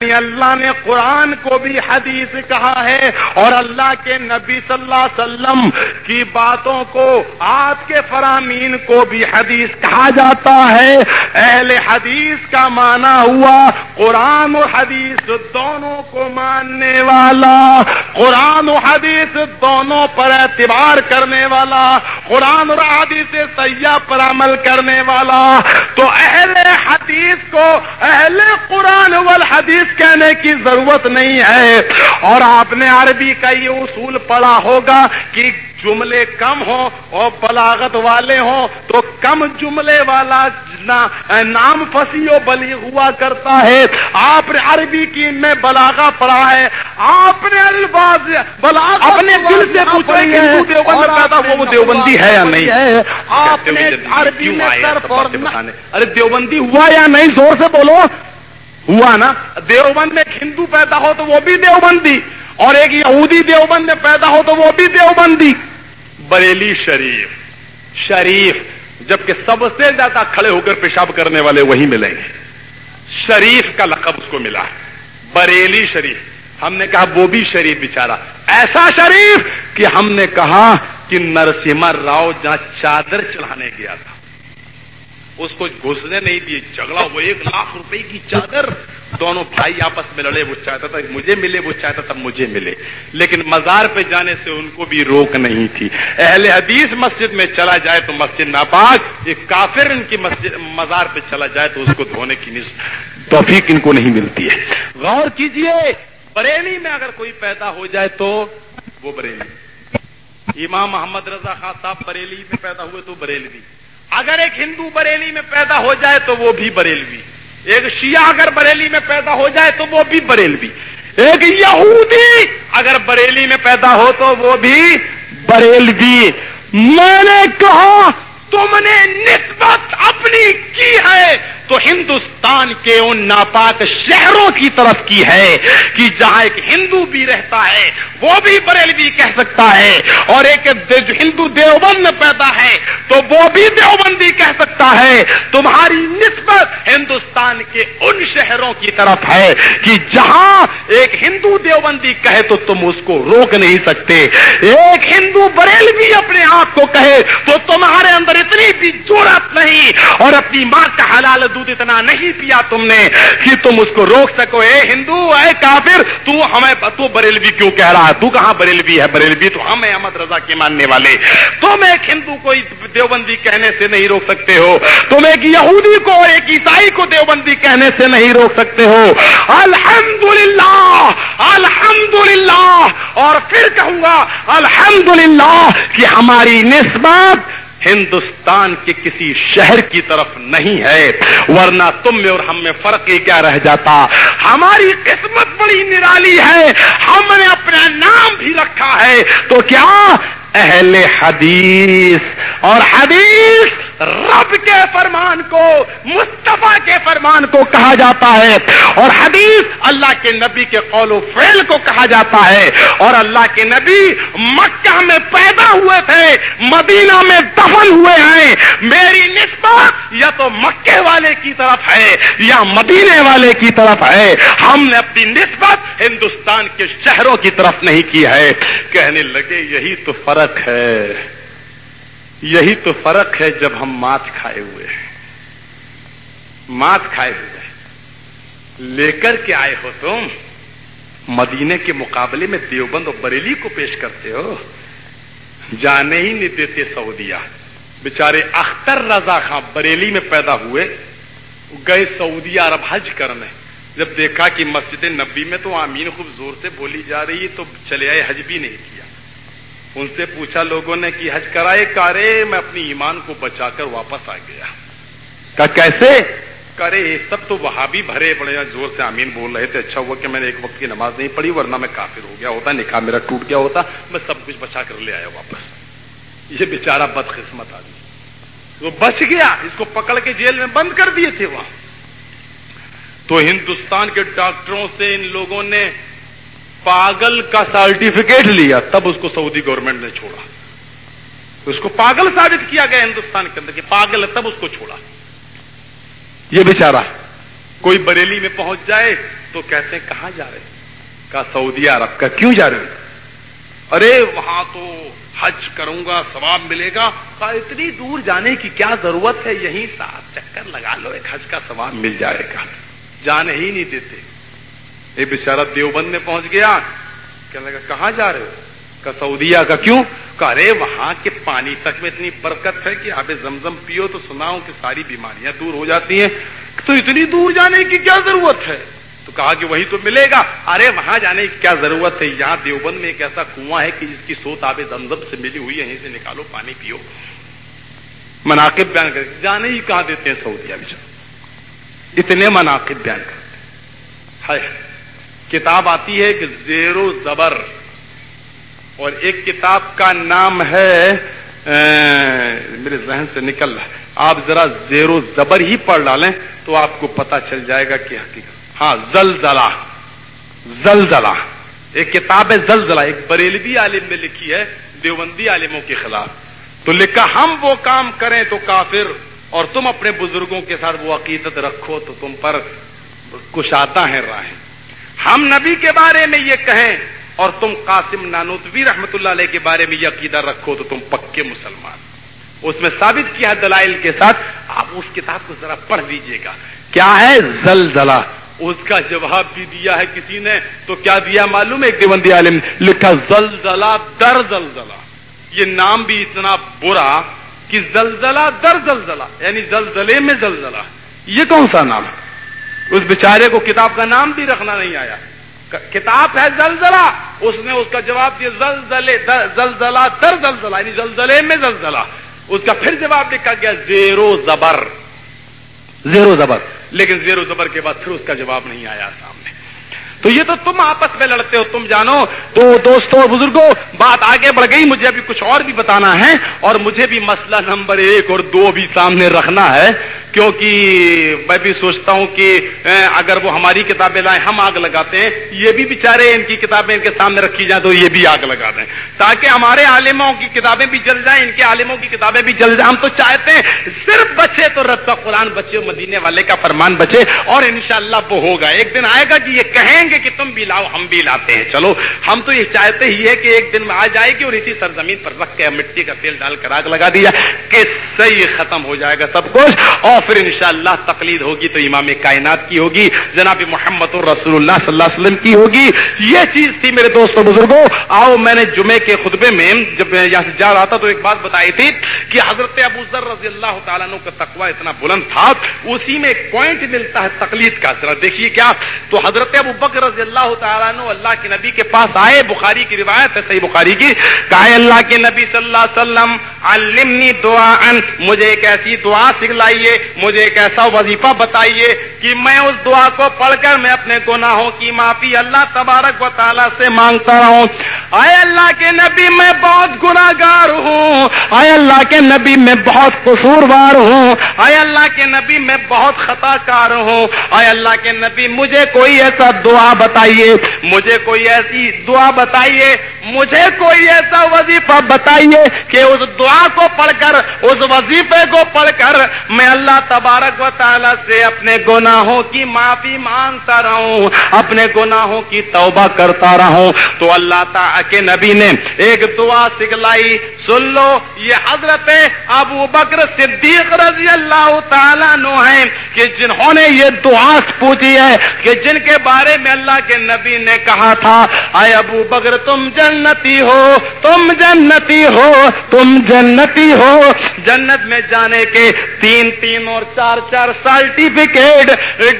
اللہ نے قرآن کو بھی حدیث کہا ہے اور اللہ کے نبی صلی اللہ علیہ وسلم کی باتوں کو آپ کے فرامین کو بھی حدیث کہا جاتا ہے۔ اہل حدیث کا مانا ہوا قرآن و حدیث دونوں کو ماننے والا، قرآن و حدیث دونوں پر اعتبار کرنے والا، قرآن اور حدیث سیاح پر عمل کرنے والا۔ تو اہل حدیث کو، اہل قرآن والحدیث کہنے کی ضرورت نہیں ہے۔ اور آپ نے عربی کا یہ اصول پڑھا ہوگا کہ جملے کم ہوں اور بلاغت والے ہوں تو کم جملے والا نام فسی و بلی ہوا کرتا ہے۔ آپ نے عربی کی میں بلاغا پڑھا ہے۔ آپ نے الفاظ بلاغ اپنے دل سے پوچھ رہی ہے۔ دیوبند پیدا وہ دیوبندی ہے یا نہیں؟ آپ نے عربی میں ارے دیوبندی ہوا یا نہیں؟ زور سے بولو۔ ہوا نا، دیوبند میں ایک ہندو پیدا ہو تو وہ بھی دیوبندی، اور ایک یہودی دیوبند میں پیدا ہو تو وہ بھی دیوبندی۔ بریلی شریف شریف، جبکہ سب سے زیادہ کھڑے ہو کر پیشاب کرنے والے وہی ملیں گے۔ شریف کا لقب اس کو ملا۔ بریلی شریف، ہم نے کہا وہ بھی شریف بچارا ایسا شریف کہ ہم نے کہا کہ نرسمہ راؤ جہاں چادر چڑھانے گیا تھا۔ اس کو گھسنے نہیں دیے۔ جھگڑا وہ ایک لاکھ روپے کی چادر۔ دونوں بھائی آپس میں لڑے، وہ چاہتا تھا مجھے ملے، وہ چاہتا تھا مجھے ملے۔ لیکن مزار پہ جانے سے ان کو بھی روک نہیں تھی۔ اہل حدیث مسجد میں چلا جائے تو مسجد ناپاک ایک کافر ان کی مسجد مزار پہ چلا جائے تو اس کو دھونے کی توفیق ان کو نہیں ملتی ہے۔ غور کیجیے، بریلی میں اگر کوئی پیدا ہو جائے تو وہ بریلی۔ امام محمد رضا خان صاحب بریلی میں پیدا ہوئے تو بریلوی۔ اگر ایک ہندو بریلی میں پیدا ہو جائے تو وہ بھی بریلوی۔ ایک شیعہ اگر بریلی میں پیدا ہو جائے تو وہ بھی بریلوی۔ ایک یہودی اگر بریلی میں پیدا ہو تو وہ بھی بریلوی۔ میں نے کہا، تم نے نسبت اپنی کی ہے تو ہندوستان کے ان ناپاک شہروں کی طرف کی ہے کہ جہاں ایک ہندو بھی رہتا ہے، وہ بھی بریلوی کہہ سکتا ہے، اور ایک ہندو دیوبند میں پیدا ہے تو وہ بھی دیوبندی کہہ سکتا ہے۔ تمہاری نسبت ہندوستان کے ان شہروں کی طرف ہے کہ جہاں ایک ہندو دیوبندی کہے تو تم اس کو روک نہیں سکتے۔ ایک ہندو بریلوی اپنے آپ کو کہے تو تمہارے اندر اتنی بھی ضرورت نہیں۔ اور اپنی ماں کا حلال دودھ اتنا نہیں پیا تم نے کہ تم اس کو روک سکو۔ اے ہندو، اے کافر، تو ہمیں تو بریلوی کیوں کہہ رہا ہے؟ تو کہاں بریلوی ہے؟ بریلوی تو ہم احمد رضا کے ماننے والے۔ تم ایک ہندو کو دیوبندی کہنے سے نہیں روک سکتے ہو۔ تم ایک یہودی کو ایک عیسائی کو دیوبندی کہنے سے نہیں روک سکتے ہو۔ الحمدللہ الحمدللہ۔ اور پھر کہوں گا، الحمدللہ کہ ہماری نسبت ہندوستان کے کسی شہر کی طرف نہیں ہے، ورنہ تم میں اور ہم میں فرق ہی کیا رہ جاتا۔ ہماری قسمت بڑی نرالی ہے، ہم نے اپنا نام بھی رکھا ہے۔ تو کیا اہل حدیث اور حدیث رب کے فرمان کو کے فرمان کو کہا جاتا ہے اور حدیث اللہ کے نبی کے قول و فعل کو کہا جاتا ہے اور اللہ کے نبی مکہ میں پیدا ہوئے تھے، مدینہ میں دفن ہوئے ہیں۔ میری نسبت یا تو مکے والے کی طرف ہے یا مدینے والے کی طرف ہے۔ ہم نے اپنی نسبت ہندوستان کے شہروں کی طرف نہیں کی ہے۔ کہنے لگے، یہی تو فرق ہے۔ یہی تو فرق ہے جب ہم مات کھائے ہوئے ہیں۔ مات کھائے ہوئے لے کر کے آئے ہو تم، مدینے کے مقابلے میں دیوبند اور بریلی کو پیش کرتے ہو۔ جانے ہی نہیں دیتے سعودیہ۔ بیچارے اختر رضا خان بریلی میں پیدا ہوئے، گئے سعودیہ عرب حج کرنے۔ جب دیکھا کہ مسجد نبی میں تو آمین خوب زور سے بولی جا رہی ہے تو چلے آئے، حج بھی نہیں کیا۔ ان سے پوچھا لوگوں نے کہ حج کرائے کارے، میں اپنی ایمان کو بچا کر واپس آ گیا۔ کہا کیسے؟ کرے، سب تو وہاں بھی بھرے بڑے زور سے آمین بول رہے تھے اچھا ہوا کہ میں نے ایک وقت کی نماز نہیں پڑھی، ورنہ میں کافر ہو گیا ہوتا، نکاح میرا ٹوٹ گیا ہوتا، میں سب کچھ بچا کر لے آیا واپس۔ یہ بیچارہ بدقسمت آدمی۔ وہ بچ گیا، اس کو پکڑ کے جیل میں بند کر دیے تھے وہاں۔ تو ہندوستان کے ڈاکٹروں سے ان لوگوں نے پاگل کا سرٹیفکیٹ لیا، تب اس کو سعودی گورنمنٹ نے چھوڑا۔ اس کو پاگل ثابت کیا گیا ہندوستان کے اندر کہ پاگل ہے، تب اس کو چھوڑا۔ یہ بیچارہ کوئی بریلی میں پہنچ جائے تو کہتے ہیں کہاں جا رہے کہا سعودی عرب کا کیوں جا رہے ارے وہاں تو حج کروں گا، ثواب ملے گا۔ اتنی دور جانے کی کیا ضرورت ہے؟ یہیں ساتھ چکر لگا لو، ایک حج کا ثواب مل جائے گا۔ جانے ہی نہیں دیتے۔ یہ بےچارا دیوبند میں پہنچ گیا۔ کہنے لگا، کہاں جا رہے ہو؟ کا سعودیہ کا کیوں؟ ارے وہاں کے پانی تک میں اتنی برکت ہے کہ آب زمزم پیو تو سناؤں کہ ساری بیماریاں دور ہو جاتی ہیں تو اتنی دور جانے کی کیا ضرورت ہے؟ تو کہا کہ وہی تو ملے گا۔ ارے، وہاں جانے کی کیا ضرورت ہے؟ یہاں دیوبند میں ایک ایسا کنواں ہے کہ جس کی سوت آب زمزم سے ملی ہوئی ہے، یہیں سے نکالو، پانی پیو۔ مناقب بیان کر جانے ہی کہاں دیتے ہیں سعودیہ میں؟ اتنے مناقب بیان کرتے ہیں کتاب آتی ہے کہ زیر و زبر۔ اور ایک کتاب کا نام ہے میرے ذہن سے نکل رہا آپ ذرا زیر و زبر ہی پڑھ ڈالیں تو آپ کو پتا چل جائے گا کہ حقیقت۔ ہاں زلزلہ زلزلہ۔ ایک کتاب ہے زلزلہ، ایک بریلوی عالم نے لکھی ہے، دیوبندی عالموں کے خلاف۔ تو لکھا، ہم وہ کام کریں تو کافر، اور تم اپنے بزرگوں کے ساتھ وہ عقیدت رکھو تو تم پر کشادہ ہیں راہیں۔ ہم نبی کے بارے میں یہ کہیں اور تم قاسم نانوتوی رحمت اللہ علیہ کے بارے میں یہ عقیدہ رکھو تو تم پکے مسلمان. اس میں ثابت کیا دلائل کے ساتھ، آپ اس کتاب کو ذرا پڑھ لیجیے گا۔ کیا ہے زلزلہ؟ اس کا جواب بھی دیا ہے کسی نے، تو کیا دیا معلوم ہے ایک دیوبندی عالم؟ لکھا زلزلہ در زلزلہ۔ یہ نام بھی اتنا برا کہ زلزلہ در زلزلہ یعنی زلزلے میں زلزلہ۔ یہ کون سا نام ہے؟ اس بیچارے کو کتاب کا نام بھی رکھنا نہیں آیا۔ کتاب ہے زلزلہ۔ اس نے اس کا جواب دیا، زلزلے زلزلہ در زلزلہ یعنی زلزلے میں زلزلہ۔ اس کا پھر جواب لکھا گیا، زیرو زبر۔ زیرو زبر۔ لیکن زیرو زبر کے بعد پھر اس کا جواب نہیں آیا تھا۔ تو یہ تو تم آپس میں لڑتے ہو، تم جانو۔ تو دوستوں بزرگوں بات آگے بڑھ گئی، مجھے ابھی کچھ اور بھی بتانا ہے اور مجھے بھی مسئلہ نمبر ایک اور دو بھی سامنے رکھنا ہے، کیونکہ میں بھی سوچتا ہوں کہ اگر وہ ہماری کتابیں لائیں، ہم آگ لگاتے ہیں۔ یہ بھی بےچارے ان کی کتابیں ان کے سامنے رکھی جائیں تو یہ بھی آگ لگا دیں۔ تاکہ ہمارے عالموں کی کتابیں بھی جل جائیں، ان کے عالموں کی کتابیں بھی جل جائیں۔ ہم تو چاہتے ہیں صرف بچے تو رب کا قرآن بچے مدینے والے کا فرمان بچے اور انشاءاللہ وہ ہوگا۔ ایک دن آئے گا کہ یہ کہیں کہیں گے کہ تم بھی لاؤ، ہم بھی لاتے ہیں۔ چلو، ہم تو یہ چاہتے ہی ہے کہ ایک دن میں آ جائے گی اور اسی سرزمین پر رکھ کے مٹی کا تیل ڈال کر آگ لگا دیا کہ صحیح ختم ہو جائے گا سب کچھ۔ اور پھر انشاءاللہ تقلید ہوگی تو امام کائنات کی ہوگی، جناب محمد رسول اللہ صلی اللہ علیہ وسلم کی ہوگی۔ یہ چیز تھی میرے دوستوں، بزرگوں۔ آؤ، میں نے جمعے کے خطبے میں جب میں یہاں سے جا رہا تھا تو ایک بات بتائی تھی کہ حضرت ابو ذر رضی اللہ تعالیٰ کا تقوی اتنا بلند تھا، اسی میں ایک پوائنٹ ملتا ہے تقلید کا۔ ذرا دیکھیے کیا، تو حضرت ابو بکر رضی اللہ تعالیٰ عنہ اللہ کے نبی کے پاس آئے، بخاری کی روایت ہے، صحیح بخاری کی، کہا اللہ کے نبی صلی اللہ علیہ وسلم، علمنی دعا ان مجھے ایک ایسی دعا سکھلائیے، مجھے ایک ایسا وظیفہ بتائیے کہ میں اس دعا کو پڑھ کر میں اپنے گناہوں کی معافی اللہ تبارک و تعالیٰ سے مانگتا رہوں۔ اے اللہ کے نبی، میں بہت گناگار ہوں۔ اے اللہ کے نبی، میں بہت قصوروار ہوں۔ اے اللہ کے نبی، میں بہت خطا کار ہوں۔ اے اللہ کے نبی، مجھے کوئی ایسا دعا بتائیے، مجھے کوئی ایسی دعا بتائیے، مجھے کوئی ایسا وظیفہ بتائیے کہ اس دعا کو پڑھ کر، اس وظیفے کو پڑھ کر میں اللہ تبارک و تعالیٰ سے اپنے گناہوں کی معافی مانگتا رہوں، اپنے گناہوں کی توبہ کرتا رہوں۔ تو اللہ کے نبی نے ایک دعا سکھلائی، سن لو، یہ حضرت ابو بکر صدیق رضی اللہ تعالیٰ نو ہیں۔ کہ جنہوں نے یہ دعا پوچھی ہے کہ جن کے بارے میں اللہ کے نبی نے کہا تھا، اے ابو بکر، تم جنتی ہو، تم جنتی ہو، تم جنتی ہو۔ جنت میں جانے کے تین تین اور چار چار سرٹیفکیٹ،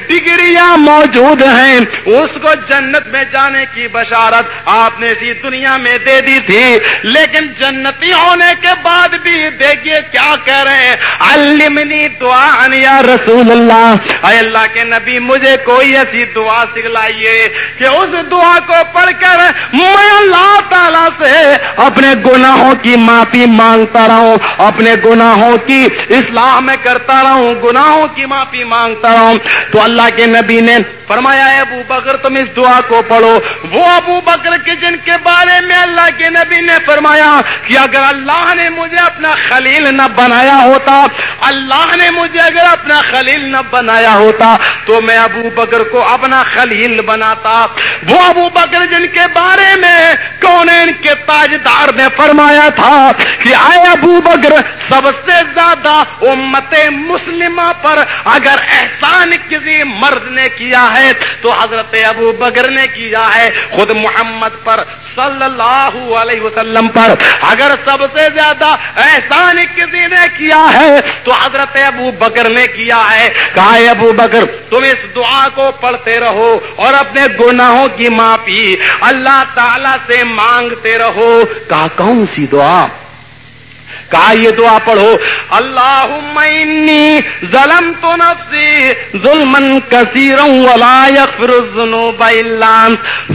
ڈگریاں موجود ہیں۔ اس کو جنت میں جانے کی بشارت آپ نے اسی دنیا میں دے دی تھی، لیکن جنتی ہونے کے بعد بھی دیکھیے کیا کہہ رہے ہیں۔ علمنی دعا یا رسول اللہ۔ اے اللہ کے نبی، مجھے کوئی ایسی دعا سکھلائیے کہ اس دعا کو پڑھ کر میں اللہ تعالی سے اپنے گناہوں کی معافی مانگتا رہوں، اپنے گناہوں کی اصلاح میں کرتا رہوں، گناہوں کی معافی مانگتا ہوں تو اللہ کے نبی نے فرمایا ہے ابو بکر، تم اس دعا کو پڑھو۔ وہ ابو بکر کے، جن کے بارے میں اللہ کے نبی نے فرمایا کہ اگر اللہ نے مجھے اپنا خلیل نہ بنایا ہوتا، اللہ نے مجھے اگر اپنا خلیل خلیل نہ بنایا ہوتا تو میں ابو بکر کو اپنا خلیل بناتا۔ وہ ابو بکر جن کے بارے میں کون ان کے تاجدار نے فرمایا تھا کہ آئے ابو بکر، سب سے زیادہ امت مسلمہ پر اگر احسان کسی مرد نے کیا ہے تو حضرت ابو بکر نے کیا ہے۔ خود محمد پر، صلی اللہ علیہ وسلم پر۔ اگر سب سے زیادہ احسان کسی نے کیا ہے تو حضرت ابو بکر نے کیا ہے۔ کہا ابو بکر تم اس دعا کو پڑھتے رہو اور اپنے گناہوں کی معافی اللہ تعالی سے مانگتے رہو۔ کہا کون سی دعا؟ کہا یہ دعا پڑھو اللہ ظلم تو نفسی ظلم کثیر ولا یغفر الذنوب الا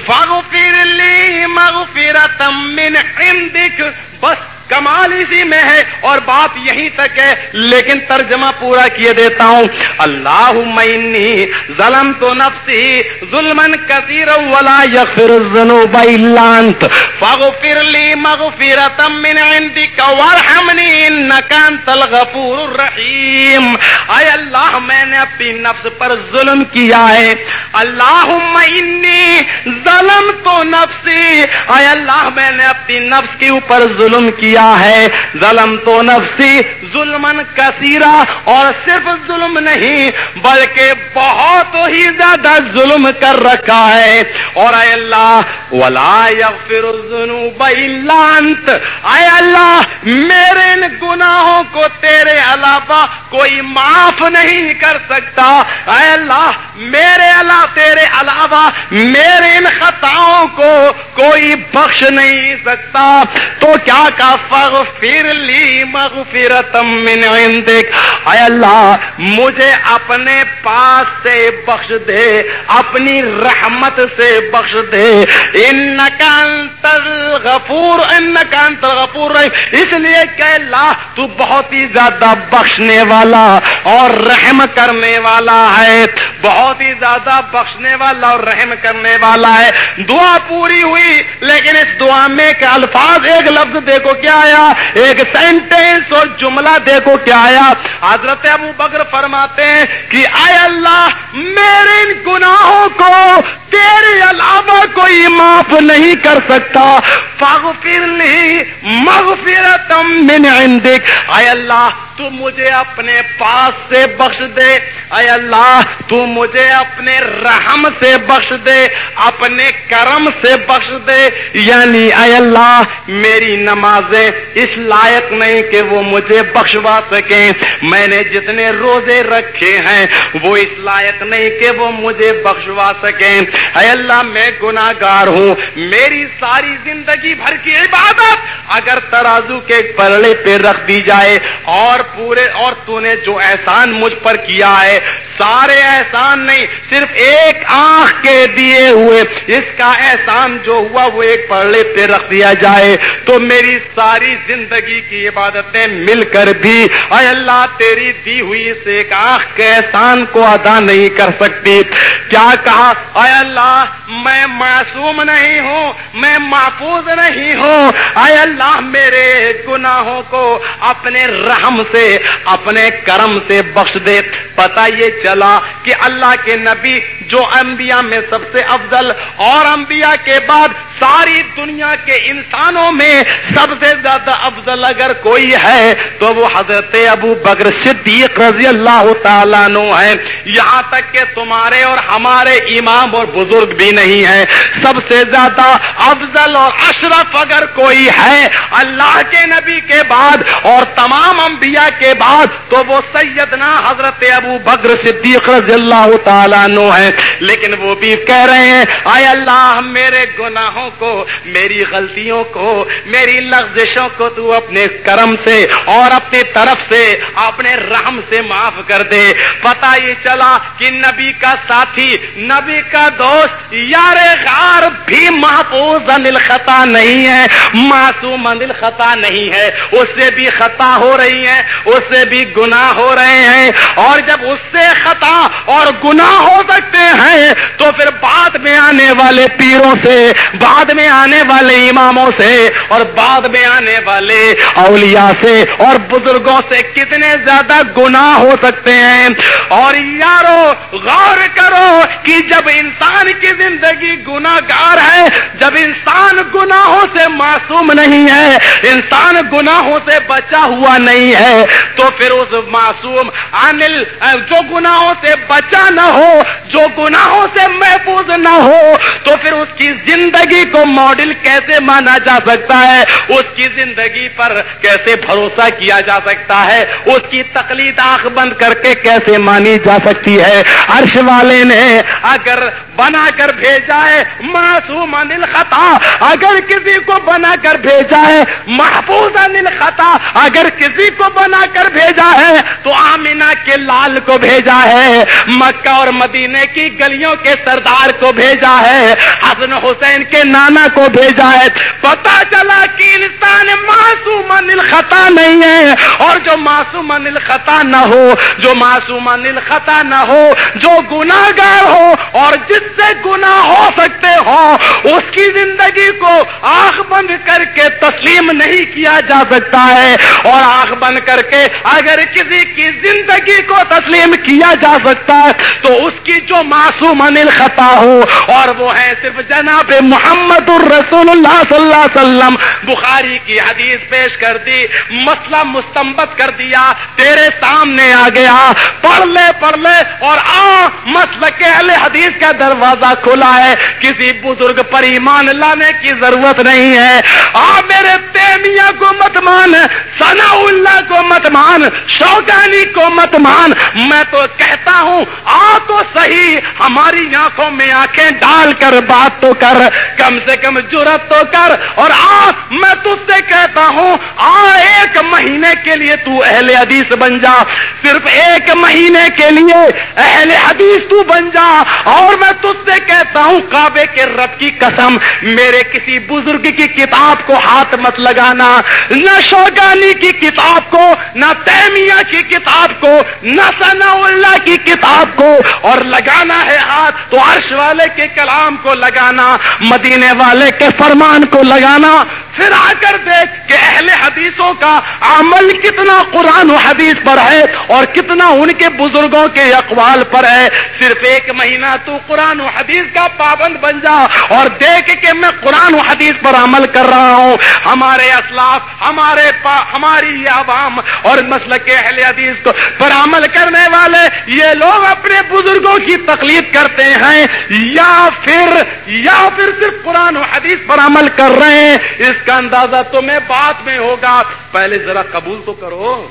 فاغفر لی من عندك بس کمال اسی میں ہے اور بات یہیں تک ہے، لیکن ترجمہ پورا کیے دیتا ہوں۔ اللہ معنی ظلم تو نفسی ظلم کثیر ولا یغفر الذنوب الا انت۔ فاغفر لی مغفرة من عندك وارحمني انك انت الغفور الرحیم۔ اے اللہ، میں نے اپنی نفس پر ظلم کیا ہے۔ اللہ انی ظلم تو نفسی۔ اے اللہ، میں نے اپنی نفس کے اوپر ظلم کیا کیا ہے۔ ظلم تو نفسی ظلم کثیرہ اور صرف ظلم نہیں، بلکہ بہت ہی زیادہ ظلم کر رکھا ہے۔ اور اے اللہ، ولا یغفر الذنوب الا انت اے اللہ، میرے ان گناہوں کو تیرے علاوہ کوئی معاف نہیں کر سکتا۔ اے اللہ، میرے اللہ تیرے علاوہ میرے ان خطاؤں کو کوئی بخش نہیں سکتا۔ تو کیا کا فغفر لی مغفرتم من عندک اے اللہ، مجھے اپنے پاس سے بخش دے، اپنی رحمت سے بخش دے۔ ان انت الغفور انت الغفور رحیم اس لیے کہ اللہ، تو بہت ہی زیادہ بخشنے والا اور رحم کرنے والا ہے۔ بہت ہی زیادہ بخشنے والا اور رحم کرنے والا ہے۔ دعا پوری ہوئی، لیکن اس دعا میں کہ الفاظ ایک لفظ دیکھو، کیا آیا؟ ایک سینٹینس اور جملہ دیکھو کیا آیا؟ حضرت ابو بکر فرماتے ہیں کہ اے اللہ، میرے ان گناہوں کو تیرے علاوہ کوئی معاف نہیں کر سکتا۔ فاغفر لی مغفرتم من عندک۔ اے اللہ، تو مجھے اپنے پاس سے بخش دے۔ اے اللہ، تو مجھے اپنے رحم سے بخش دے، اپنے کرم سے بخش دے۔ یعنی اے اللہ، میری نمازیں اس لائق نہیں کہ وہ مجھے بخشوا سکیں۔ میں نے جتنے روزے رکھے ہیں، وہ اس لائق نہیں کہ وہ مجھے بخشوا سکیں۔ اے اللہ، میں گناگار ہوں۔ میری ساری زندگی بھر کی عبادت اگر ترازو کے پلڑے پہ رکھ دی جائے اور پورے، اور تو نے جو احسان مجھ پر کیا ہے ہاں سارے احسان نہیں، صرف ایک آنکھ کے دیے ہوئے۔ اس کا احسان جو ہوا وہ ایک پڑھے پہ رکھ دیا جائے۔ تو میری ساری زندگی کی عبادتیں مل کر بھی، اے اللہ، تیری دی ہوئی اس ایک آنکھ کے احسان کو ادا نہیں کر سکتی۔ کیا کہا؟ اے اللہ، میں معصوم نہیں ہوں، میں محفوظ نہیں ہوں۔ اے اللہ، میرے گناہوں کو اپنے رحم سے، اپنے کرم سے بخش دے۔ پتا یہ چلا کہ اللہ کے نبی جو انبیاء میں سب سے افضل اور انبیاء کے بعد ساری دنیا کے انسانوں میں سب سے زیادہ افضل اگر کوئی ہے تو وہ حضرت ابو بکر صدیق رضی اللہ تعالیٰ نو ہے یہاں تک کہ تمہارے اور ہمارے امام اور بزرگ بھی نہیں ہے سب سے زیادہ افضل اور اشرف اگر کوئی ہے اللہ کے نبی کے بعد اور تمام انبیاء کے بعد تو وہ سیدنا حضرت ابو بکر صدیق رضی اللہ تعالیٰ نو ہے لیکن وہ بھی کہہ رہے ہیں آئے اللہ میرے گناہوں کو، میری غلطیوں کو، میری لغزشوں کو تو اپنے کرم سے اور اپنی طرف سے، اپنے رحم سے معاف کر دے۔ پتا یہ چلا کہ نبی کا ساتھی، نبی کا دوست یار غار بھی محفوظ انل خطا نہیں ہے۔ معصوم انل خطا نہیں ہے۔ اس سے بھی خطا ہو رہی ہے اس سے بھی گناہ ہو رہے ہیں۔ اور جب اس سے خطا اور گناہ ہو سکتے ہیں، تو پھر بعد میں آنے والے پیروں سے بعد میں آنے والے اماموں سے اور بعد میں آنے والے اولیاء سے اور بزرگوں سے کتنے زیادہ گناہ ہو سکتے ہیں اور یارو غور کرو کہ جب انسان کی زندگی گناگار ہے، جب انسان گناہوں سے معصوم نہیں ہے، انسان گناہوں سے بچا ہوا نہیں ہے، تو پھر اس معصوم انل جو گناہوں سے بچا نہ ہو، جو گناہوں سے محفوظ نہ ہو، تو پھر اس کی زندگی کو ماڈل کیسے مانا جا سکتا ہے؟ اس کی زندگی پر کیسے بھروسہ کیا جا سکتا ہے؟ اس کی تقلید آنکھ بند کر کے کیسے مانی جا سکتی ہے؟ عرش والے نے اگر بنا کر بھیجا ہے، معصوم انل خطا اگر کسی کو بنا کر بھیجا ہے، محفوظ انل خطا اگر کسی کو بنا کر بھیجا ہے، تو آمینہ کے لال کو بھیجا ہے، مکہ اور مدینے کی گلیوں کے سردار کو بھیجا ہے، حسن حسین کے نانا کو بھیجا ہے۔ پتا چلا کہ انسان معصوم انل خطا نہیں ہے۔ اور جو معصوم انل خطا نہ ہو، جو معصوم انل خطا نہ ہو، جو گناگار ہو اور جس سے گنا ہو سکتے ہو، اس کی زندگی کو آنکھ بند کر کے تسلیم نہیں کیا جا سکتا ہے۔ اور آنکھ بند کر کے اگر کسی کی زندگی کو تسلیم کیا جا سکتا ہے، تو اس کی جو معصوم انل خطا ہو، اور وہ ہے صرف جناب محمد الرسول اللہ صلی اللہ علیہ وسلم۔ بخاری کی حدیث پیش کر دی، مسئلہ مستمبت کر دیا، تیرے سامنے آ گیا۔ پڑھ لے پڑھ لے، اور آ مسل کے اہل حدیث کا دروازہ کھلا ہے، کسی بزرگ پر ایمان لانے کی ضرورت نہیں ہے۔ آ میرے تیمیہ کو مت مان سنا اللہ کو مت مان شوقانی کو مت مان۔ میں تو کہتا ہوں، آ تو صحیح، ہماری آنکھوں میں آنکھیں ڈال کر بات تو کر، کم سے کم جرت تو کر۔ اور آ، میں تج سے کہتا ہوں، آ، ایک مہینے کے لیے تو اہل حدیث بن جا۔ صرف ایک مہینے کے لیے اہل حدیث تو بن جا۔ اور میں تجھ سے کہتا ہوں، کعبے کے رب کی قسم، میرے کسی بزرگ کی کتاب کو ہاتھ مت لگانا، نہ شوگانی کی کتاب کو، نہ تیمیہ کی کتاب کو، نہ ثنا اللہ کی کتاب کو، اور لگانا ہے ہاتھ تو عرش والے کے کلام کو لگانا، مدینے والے کے فرمان کو لگانا۔ پھر آ کر دیکھ کہ اہل حدیثوں کا عمل کتنا قرآن و حدیث پر ہے اور کتنا ان کے بزرگوں کے اقوال پر ہے۔ صرف ایک مہینہ تو قرآن و حدیث کا پابند بن جا اور دیکھ کہ میں قرآن و حدیث پر عمل کر رہا ہوں۔ ہمارے اسلاف، ہمارے پا، ہماری عوام اور مسل کے اہل حدیث کو پر عمل کرنے والے، یہ لوگ اپنے بزرگوں کی تکلیف کرتے ہیں۔ یا پھر یا پھر صرف قرآن و حدیث پر عمل کر رہے ہیں۔ اس کا اندازہ تمہیں بعد میں ہوگا۔ پہلے ذرا قبول تو کرو۔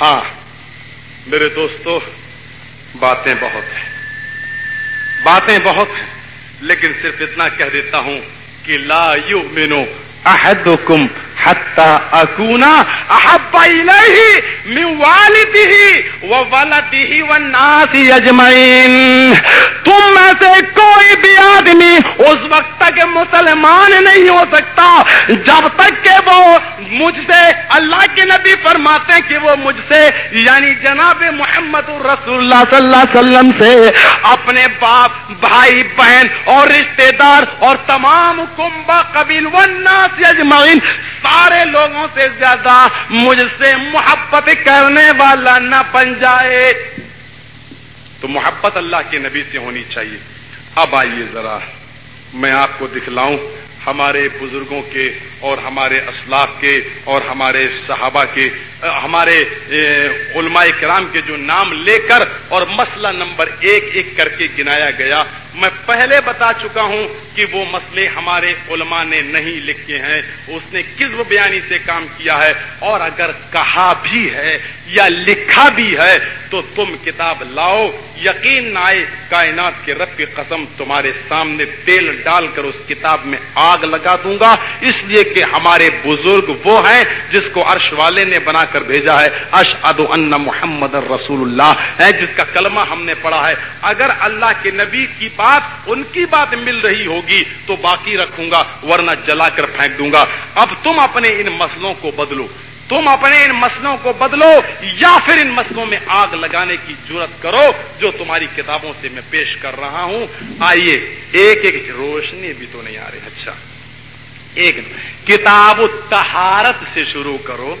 ہاں میرے دوستو، باتیں بہت ہیں۔ باتیں بہت ہیں لیکن صرف اتنا کہہ دیتا ہوں کہ لا یؤمنو احدکم حتی اکونا احب الیہ من والدہ و ولدہ والناس اجمعین تم میں سے کوئی بھی آدمی اس وقت تک مسلمان نہیں ہو سکتا، جب تک کہ وہ مجھ سے اللہ کے نبی فرماتے ہیں کہ وہ مجھ سے یعنی جناب محمد الرسول اللہ صلی اللہ علیہ وسلم سے اپنے باپ، بھائی، بہن اور رشتہ دار اور تمام کمبا قبیل والناس اجمعین سارے لوگوں سے زیادہ مجھ سے محبت کرنے والا نہ بن جائے۔ تو محبت اللہ کے نبی سے ہونی چاہیے۔ اب آئیے ذرا، میں آپ کو دکھلاؤں ہمارے بزرگوں کے اور ہمارے اسلاف کے اور ہمارے صحابہ کے ہمارے علماء کرام کے جو نام لے کر اور مسئلہ نمبر ایک ایک کر کے گنایا گیا، میں پہلے بتا چکا ہوں کہ وہ مسئلے ہمارے علماء نے نہیں لکھے ہیں، اس نے کس بیانی سے کام کیا ہے، اور اگر کہا بھی ہے یا لکھا بھی ہے تو تم کتاب لاؤ، یقین نہ آئے کائنات کے رب کی قسم تمہارے سامنے تیل ڈال کر اس کتاب میں آ آگ لگا دوں گا۔ اس لیے کہ ہمارے بزرگ وہ ہیں جس کو عرش والے نے بنا کر بھیجا ہے۔ اشعد ان محمد رسول اللہ ہے جس کا کلمہ ہم نے پڑھا ہے۔ اگر اللہ کے نبی کی بات ان کی بات مل رہی ہوگی تو باقی رکھوں گا، ورنہ جلا کر پھینک دوں گا۔ اب تم اپنے ان مسلوں کو بدلو۔ تم اپنے ان مسلوں کو بدلو یا پھر ان مسلوں میں آگ لگانے کی ضرورت کرو، جو تمہاری کتابوں سے میں پیش کر رہا ہوں۔ آئیے، ایک ایک روشنی بھی تو نہیں آ رہی۔ اچھا ایک کتاب التہارت سے شروع کرو۔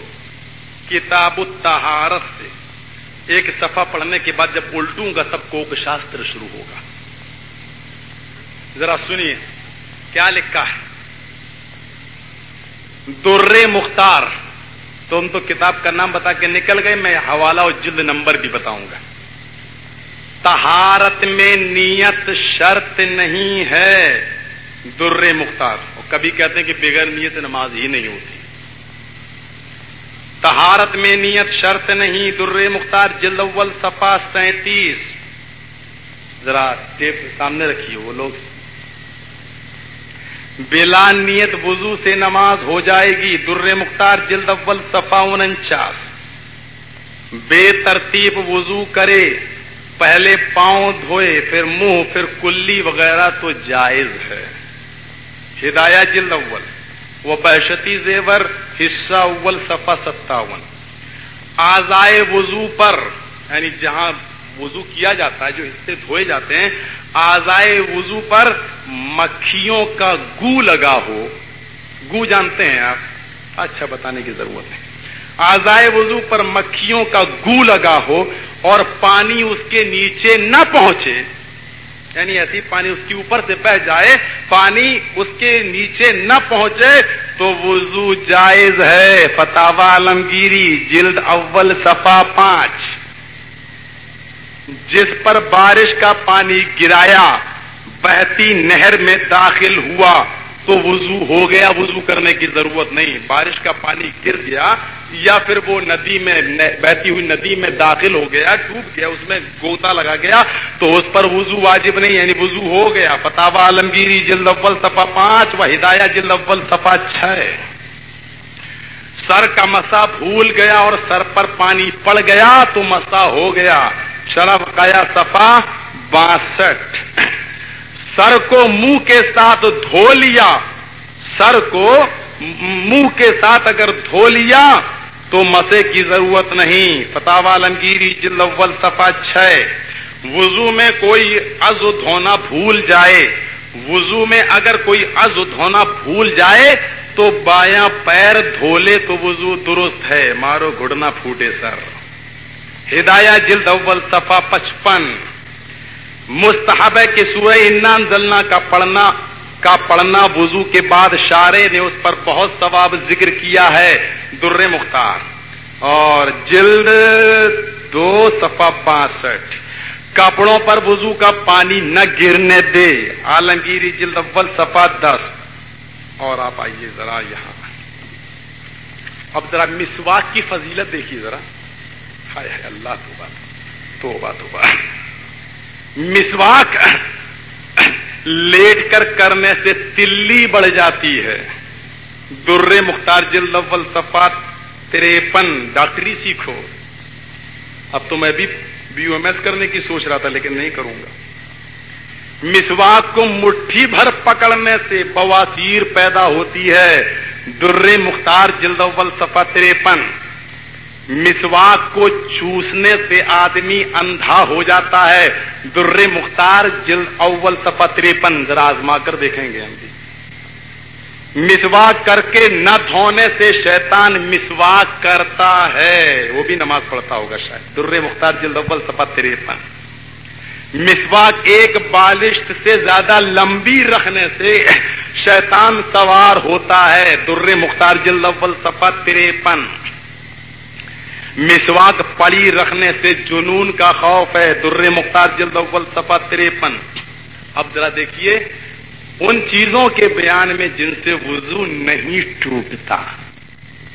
کتاب التہارت سے۔ ایک صفحہ پڑھنے کے بعد جب الٹوں گا، تب کوک شاستر شروع ہوگا۔ ذرا سنیے، کیا لکھا ہے؟ در مختار۔ تم تو کتاب کا نام بتا کے نکل گئے، میں حوالہ اور جلد نمبر بھی بتاؤں گا۔ تہارت میں نیت شرط نہیں ہے، در مختار۔ کبھی کہتے ہیں کہ بغیر نیت نماز ہی نہیں ہوتی۔ تہارت میں نیت شرط نہیں، در مختار، جلد اول صفا سینتیس۔ ذرا ٹیپ سامنے رکھیے، وہ لوگ بلا نیت وضو سے نماز ہو جائے گی۔ در مختار جلد اول صفا انچاس۔ بے ترتیب وضو کرے، پہلے پاؤں دھوئے، پھر منہ، پھر کلی وغیرہ تو جائز ہے۔ ہدایہ جلد اول۔ وہ بحشتی زیور، حصہ اول صفا ستاون۔ آزائے وضو پر یعنی جہاں وضو کیا جاتا ہے، جو حصے دھوئے جاتے ہیں، آزائے وضو پر مکھیوں کا گو لگا ہو۔ گو جانتے ہیں آپ؟ اچھا بتانے کی ضرورت ہے۔ آزائے وضو پر مکھیوں کا گو لگا ہو اور پانی اس کے نیچے نہ پہنچے یعنی ایسی پانی اس کے اوپر سے بہ جائے، پانی اس کے نیچے نہ پہنچے، تو وضو جائز ہے۔ فتح عالمگیری جلد اول صفا پانچ۔ جس پر بارش کا پانی گرایا، بہتی نہر میں داخل ہوا، تو وضو ہو گیا، وضو کرنے کی ضرورت نہیں۔ بارش کا پانی گر گیا، یا پھر وہ ندی میں بہتی ہوئی ندی میں داخل ہو گیا، ڈوب گیا، اس میں گوتا لگا گیا، تو اس پر وضو واجب نہیں یعنی وضو ہو گیا۔ فتوا عالمگیری جلد اول صفا پانچ و ہدایہ جلد اول صفا چھ۔ سر کا مسا بھول گیا اور سر پر پانی پڑ گیا، تو مسا ہو گیا۔ شرف قیا صفا باسٹھ۔ سر کو منہ کے ساتھ دھو لیا۔ سر کو منہ کے ساتھ اگر دھو لیا تو مسے کی ضرورت نہیں۔ فتح عالمگیری جل اول صفا چھ۔ وضو میں کوئی از دھونا بھول جائے۔ وضو میں اگر کوئی از دھونا بھول جائے تو بایاں پیر دھولے تو وضو درست ہے۔ مارو گھڑنا پھوٹے سر۔ ہدایہ جلد اول صفا پچپن۔ مستحب ہے کہ سورہ انان زلنا کا پڑھنا کا پڑھنا وضو کے بعد شارے نے اس پر بہت ثواب ذکر کیا ہے، در مختار۔ اور جلد دو صفا باسٹھ کپڑوں پر وضو کا پانی نہ گرنے دے۔ عالمگیری جلد اول صفا دس۔ اور آپ آئیے ذرا یہاں۔ اب ذرا مسواک کی فضیلت دیکھیے ذرا۔ ہائے اللہ تو بات تو مسواک لیٹ کر کرنے سے تلی بڑھ جاتی ہے۔ در مختار جلد اول صفات تریپن، ڈاکٹری سیکھو۔ اب تو میں بھی بی ایم ایس کرنے کی سوچ رہا تھا، لیکن نہیں کروں گا۔ مسواک کو مٹھی بھر پکڑنے سے بواسیر پیدا ہوتی ہے۔ در مختار جلد اول صفا تریپن۔ مسواک کو چوسنے سے آدمی اندھا ہو جاتا ہے۔ در مختار جلد اول سفا تریپن ذرا آزما کر دیکھیں گے ہم جی مسواک کر کے نہ دھونے سے شیطان مسواک کرتا ہے۔ وہ بھی نماز پڑھتا ہوگا شاید۔ در مختار جلد اول سفا تریپن مسواک ایک بالشت سے زیادہ لمبی رکھنے سے شیطان سوار ہوتا ہے۔ در مختار جلد اول سفا تریپن مسواک پڑی رکھنے سے جنون کا خوف ہے۔ در مختار جلد اول صفا تریپن۔ اب ذرا دیکھیے، ان چیزوں کے بیان میں جن سے وضو نہیں ٹوٹتا۔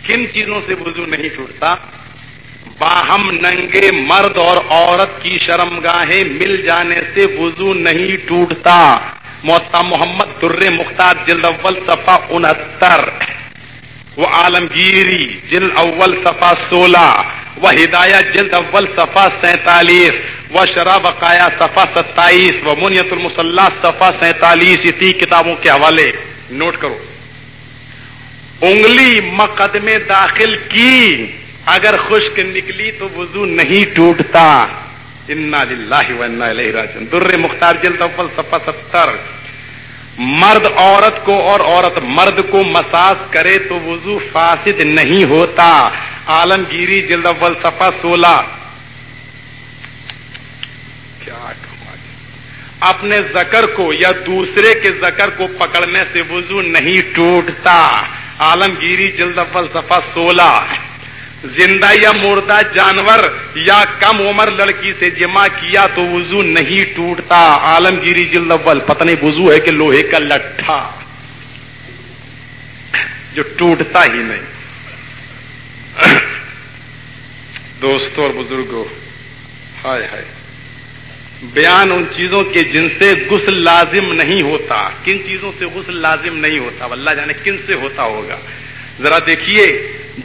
کن چیزوں سے وضو نہیں ٹوٹتا؟ باہم ننگے مرد اور عورت کی شرم گاہیں مل جانے سے وضو نہیں ٹوٹتا۔ موتا محمد در مختار جلد اول صفا انہتر۔ وہ عالمگیری جلد اول صفا سولہ وہ ہدایت جلد اول صفا سینتالیس وہ شراب بقایا صفا ستائیس، و منیت المسلح صفا سینتالیس، اسی کتابوں کے حوالے۔ نوٹ کرو۔ انگلی مقدمے داخل کی، اگر خشک نکلی تو وضو نہیں ٹوٹتا۔ انا للہ و انا الیہ راجعون۔ در مختار جلد اول صفحہ ستر۔ مرد عورت کو اور عورت مرد کو مساج کرے تو وضو فاسد نہیں ہوتا۔ عالمگیری جلد اول صفحہ سولہ۔ کیا اپنے زکر کو یا دوسرے کے زکر کو پکڑنے سے وضو نہیں ٹوٹتا۔ عالمگیری جلد اول صفحہ سولہ۔ زندہ یا مردہ جانور یا کم عمر لڑکی سے جمع کیا تو وضو نہیں ٹوٹتا۔ عالمگیری جلد اول، پتہ نہیں وضو ہے کہ لوہے کا لٹھا۔ جو ٹوٹتا ہی نہیں۔ دوستوں اور بزرگوں ہائے ہائے۔ بیان ان چیزوں کے جن سے غسل لازم نہیں ہوتا۔ کن چیزوں سے غسل لازم نہیں ہوتا؟ اللہ جانے کن سے ہوتا ہوگا۔ ذرا دیکھیے،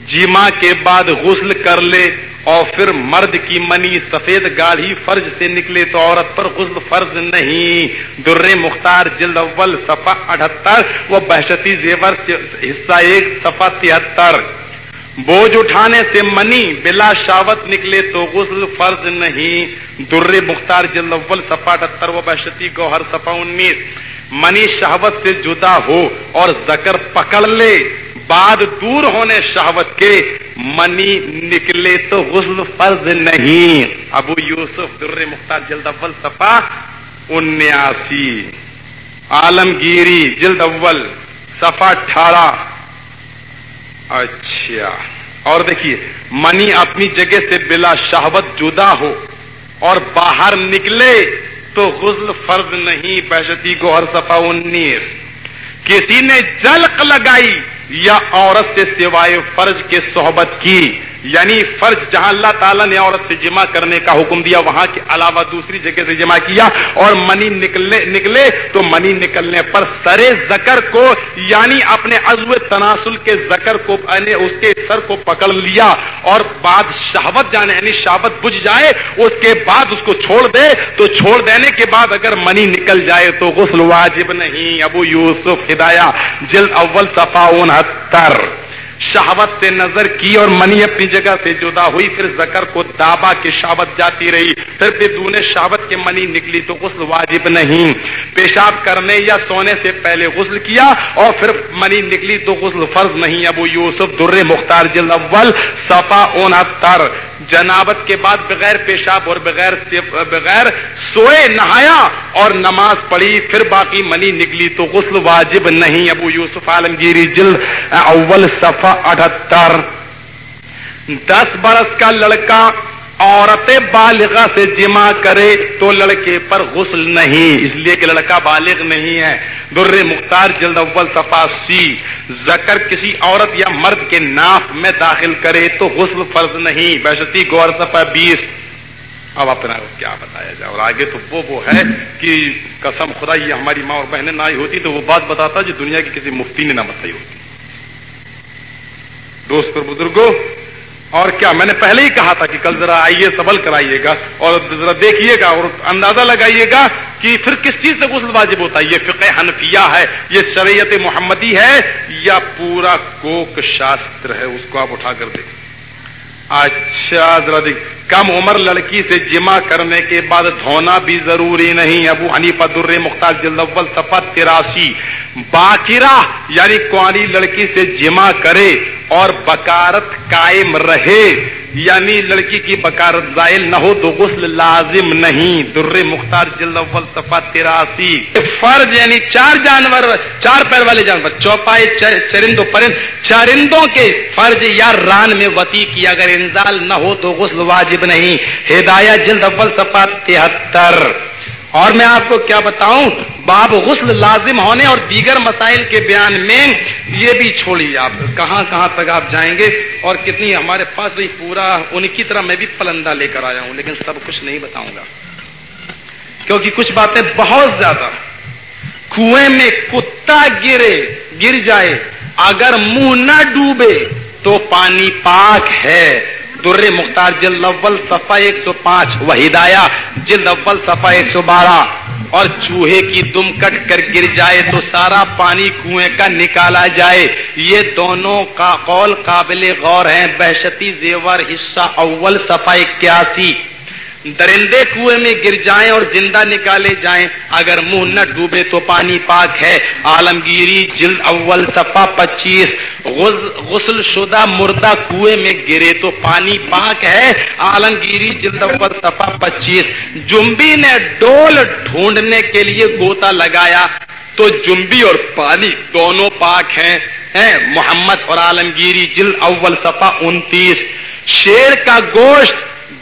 جیما کے بعد غسل کر لے اور پھر مرد کی منی سفید گاڑھی فرض سے نکلے تو عورت پر غسل فرض نہیں۔ در مختار جلد اول صفا اٹھہتر وہ بحشتی زیور حصہ ایک صفا تہتر۔ بوجھ اٹھانے سے منی بلا شاوت نکلے تو غسل فرض نہیں۔ در مختار جلد اول صفا اٹھہتر وہ بحشتی گوہر صفا انیس۔ منی شہوت سے جدا ہو اور زکر پکڑ لے۔ بعد دور ہونے شہوت کے منی نکلے تو غسل فرض نہیں۔ ابو یوسف در مختار جلد اول صفا انیاسی۔ عالمگیری جلد اول صفا اٹھارہ۔ اچھا۔ اور دیکھیے، منی اپنی جگہ سے بلا شہوت جدا ہو اور باہر نکلے تو غسل فرض نہیں۔ بحشتی کو ہر صفا انیس۔ کسی نے جلق لگائی یا عورت سے سوائے فرض کے صحبت کی یعنی فرض جہاں اللہ تعالیٰ نے عورت سے جمع کرنے کا حکم دیا، وہاں کے علاوہ دوسری جگہ سے جمع کیا اور منی نکلنے، نکلے تو منی نکلنے پر سرے زکر کو یعنی اپنے عزو تناسل کے زکر کو یعنی اس کے سر کو پکڑ لیا اور بعد شہوت جانے یعنی شہوت بجھ جائے، اس کے بعد اس کو چھوڑ دے، تو چھوڑ دینے کے بعد اگر منی نکل جائے تو غسل واجب نہیں۔ ابو یوسف، ہدایہ، جلد اول صفا انہتر شہوت سے نظر کی اور منی اپنی جگہ سے جدا ہوئی، پھر زکر کو دابا کی شہوت جاتی رہی۔ پھر بدون شہوت کے منی نکلی تو غسل واجب نہیں۔ پیشاب کرنے یا سونے سے پہلے غسل کیا اور پھر منی نکلی تو غسل فرض نہیں۔ ابو یوسف در مختار جل اول، صفا انہتر جنابت کے بعد بغیر پیشاب اور بغیر بغیر سوئے نہایا اور نماز پڑھی، پھر باقی منی نکلی تو غسل واجب نہیں۔ ابو یوسف عالمگیری جلد اول صفا اٹھہتر دس برس کا لڑکا عورت بالغہ سے جمع کرے تو لڑکے پر غسل نہیں۔ اس لیے کہ لڑکا بالغ نہیں ہے۔ در مختار جلد اول صفا سی۔ زکر کسی عورت یا مرد کے ناف میں داخل کرے تو غسل فرض نہیں۔ بحثتی گور صفا بیس۔ اب اپنا کیا بتایا جائے۔ اور آگے تو وہ وہ ہے کہ قسم خدا یہ ہماری ماں اور بہنیں نہ ہوتی تو وہ بات بتاتا جو دنیا کی کسی مفتی نے نہ بتائی ہوتی۔ دوست پر بزرگوں اور کیا میں نے پہلے ہی کہا تھا کہ کل ذرا آئیے، سبل کرائیے گا اور ذرا دیکھیے گا اور اندازہ لگائیے گا کہ پھر کس چیز سے غسل واجب ہوتا ہے؟ یہ فقہ حنفیہ ہے، یہ شریعت محمدی ہے یا پورا کوک شاستر ہے؟ اس کو آپ اٹھا کر دیکھیں۔ اچھا ذرا دیکھ۔ کم عمر لڑکی سے جمع کرنے کے بعد دھونا بھی ضروری نہیں۔ ابو حنیفہ در مختار جلد اول سفت تراسی۔ باقیرہ یعنی کوانی لڑکی سے جمع کرے اور بکارت قائم رہے۔ یعنی لڑکی کی بکارت زائل نہ ہو تو غسل لازم نہیں۔ در مختار جلد اول صفا تراسی۔ فرض یعنی چار جانور، چار پیر والے جانور، چوپائے چرند و پرند، چرندوں کے فرض یا ران میں وتی کی اگر انزال نہ ہو تو غسل واجب نہیں۔ ہدایہ جلد اول صفا تہتر۔ اور میں آپ کو کیا بتاؤں؟ باب غسل لازم ہونے اور دیگر مسائل کے بیان میں یہ بھی چھوڑیے آپ۔ کہاں کہاں تک آپ جائیں گے؟ اور کتنی ہمارے پاس بھی پورا ان کی طرح میں بھی پلندہ لے کر آیا ہوں، لیکن سب کچھ نہیں بتاؤں گا۔ کیونکہ کچھ باتیں بہت زیادہ کنویں میں کتا گرے، گر جائے، اگر منہ نہ ڈوبے تو پانی پاک ہے۔ در مختار جلد اول صفا ایک سو پانچ وہ ہدایا جلد اول صفا ایک سو بارہ۔ اور چوہے کی دم کٹ کر گر جائے تو سارا پانی کنویں کا نکالا جائے۔ یہ دونوں کا قول قابل غور ہیں۔ بحشتی زیور حصہ اول صفحہ اکیاسی۔ درندے کنویں میں گر جائیں اور زندہ نکالے جائیں۔ اگر منہ نہ ڈوبے تو پانی پاک ہے۔ عالمگیری جلد اول صفا پچیس۔ غسل شدہ مردہ کنویں میں گرے تو پانی پاک ہے۔ عالمگیری جلد اول صفا پچیس۔ جمبی نے ڈول ڈھونڈنے کے لیے گوتا لگایا۔ تو جمبی اور پانی دونوں پاک ہیں۔ محمد اور عالمگیری جلد اول صفا انتیس۔ شیر کا گوشت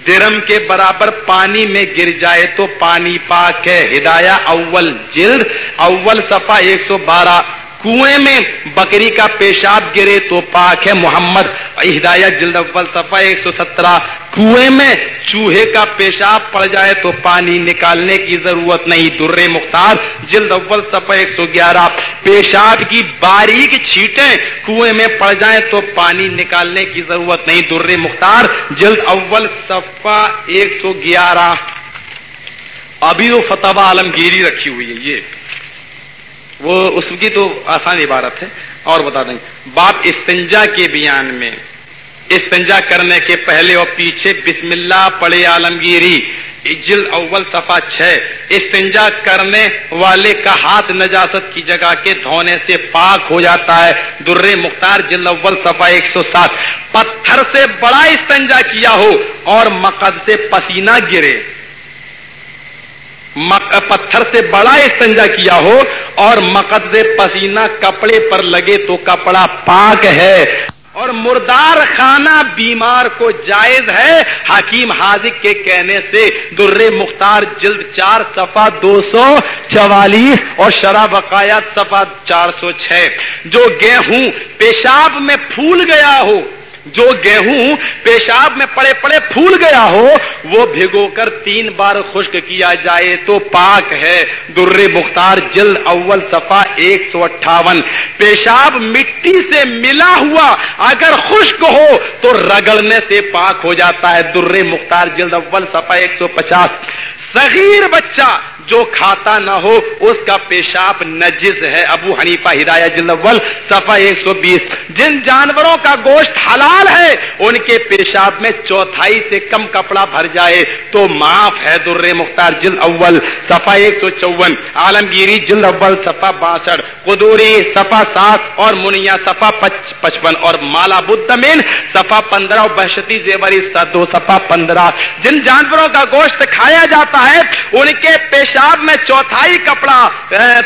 درم کے برابر پانی میں گر جائے تو پانی پاک ہے۔ ہدایہ اول جلد، اول صفحہ ایک سو بارہ۔ کنویں میں بکری کا پیشاب گرے تو پاک ہے محمد۔ ہدایت جلد اول صفحہ ایک سو سترہ۔ کنویں میں چوہے کا پیشاب پڑ جائے تو پانی نکالنے کی ضرورت نہیں۔ در مختار جلد اول صفحہ ایک سو گیارہ۔ پیشاب کی باریک چھیٹیں کنویں میں پڑ جائیں تو پانی نکالنے کی ضرورت نہیں۔ در مختار جلد اول صفحہ ایک سو گیارہ۔ ابھی وہ فتح عالمگیری رکھی ہوئی ہے۔ یہ وہ اس کی تو آسان عبارت ہے، اور بتا دیں۔ باپ استنجا کے بیان میں، استنجا کرنے کے پہلے اور پیچھے بسم اللہ پڑے عالمگیری جل اول صفا چھ۔ استنجا کرنے والے کا ہاتھ نجاست کی جگہ کے دھونے سے پاک ہو جاتا ہے۔ در مختار جل اول صفا ایک سو سات۔ پتھر سے بڑا استنجا کیا ہو اور مقد سے پسینہ گرے۔ پتھر سے بڑا استنجا کیا ہو اور مقد پسینہ کپڑے پر لگے تو کپڑا پاک ہے اور مردار خانہ بیمار کو جائز ہے حکیم حاضق کے کہنے سے در مختار جلد چار صفا دو سو چوالیس اور شرح بقایات صفا چار سو چھ جو گیہوں پیشاب میں پھول گیا ہو جو گیہوں پیشاب میں پڑے پڑے پھول گیا ہو، وہ بھگو کر تین بار خشک کیا جائے تو پاک ہے۔ در مختار، جلد اول صفا ایک سو اٹھاون۔ پیشاب مٹی سے ملا ہوا اگر خشک ہو تو رگڑنے سے پاک ہو جاتا ہے۔ در مختار، جلد اول صفا ایک سو پچاس۔ صغیر بچہ جو کھاتا نہ ہو، اس کا پیشاب نجز ہے۔ ابو حنیفہ ہدایہ جلول صفحہ ایک سو بیس۔ جن جانوروں کا گوشت حلال ہے، ان کے پیشاب میں چوتھائی سے کم کپڑا بھر جائے۔ تو معاف ہے در مختار جلد اول۔ صفحہ ایک سو چون۔ عالمگیری جلد اول، صفحہ باسٹھ۔ قدوری، صفحہ سات اور منیا صفحہ پچپن۔ اور مالا بدمین صفحہ پندرہ۔ اور بحشتی زیوری دو صفحہ پندرہ۔ جن جانوروں کا گوشت کھایا جاتا ہے، ان کے پیش پیشاب میں چوتھائی کپڑا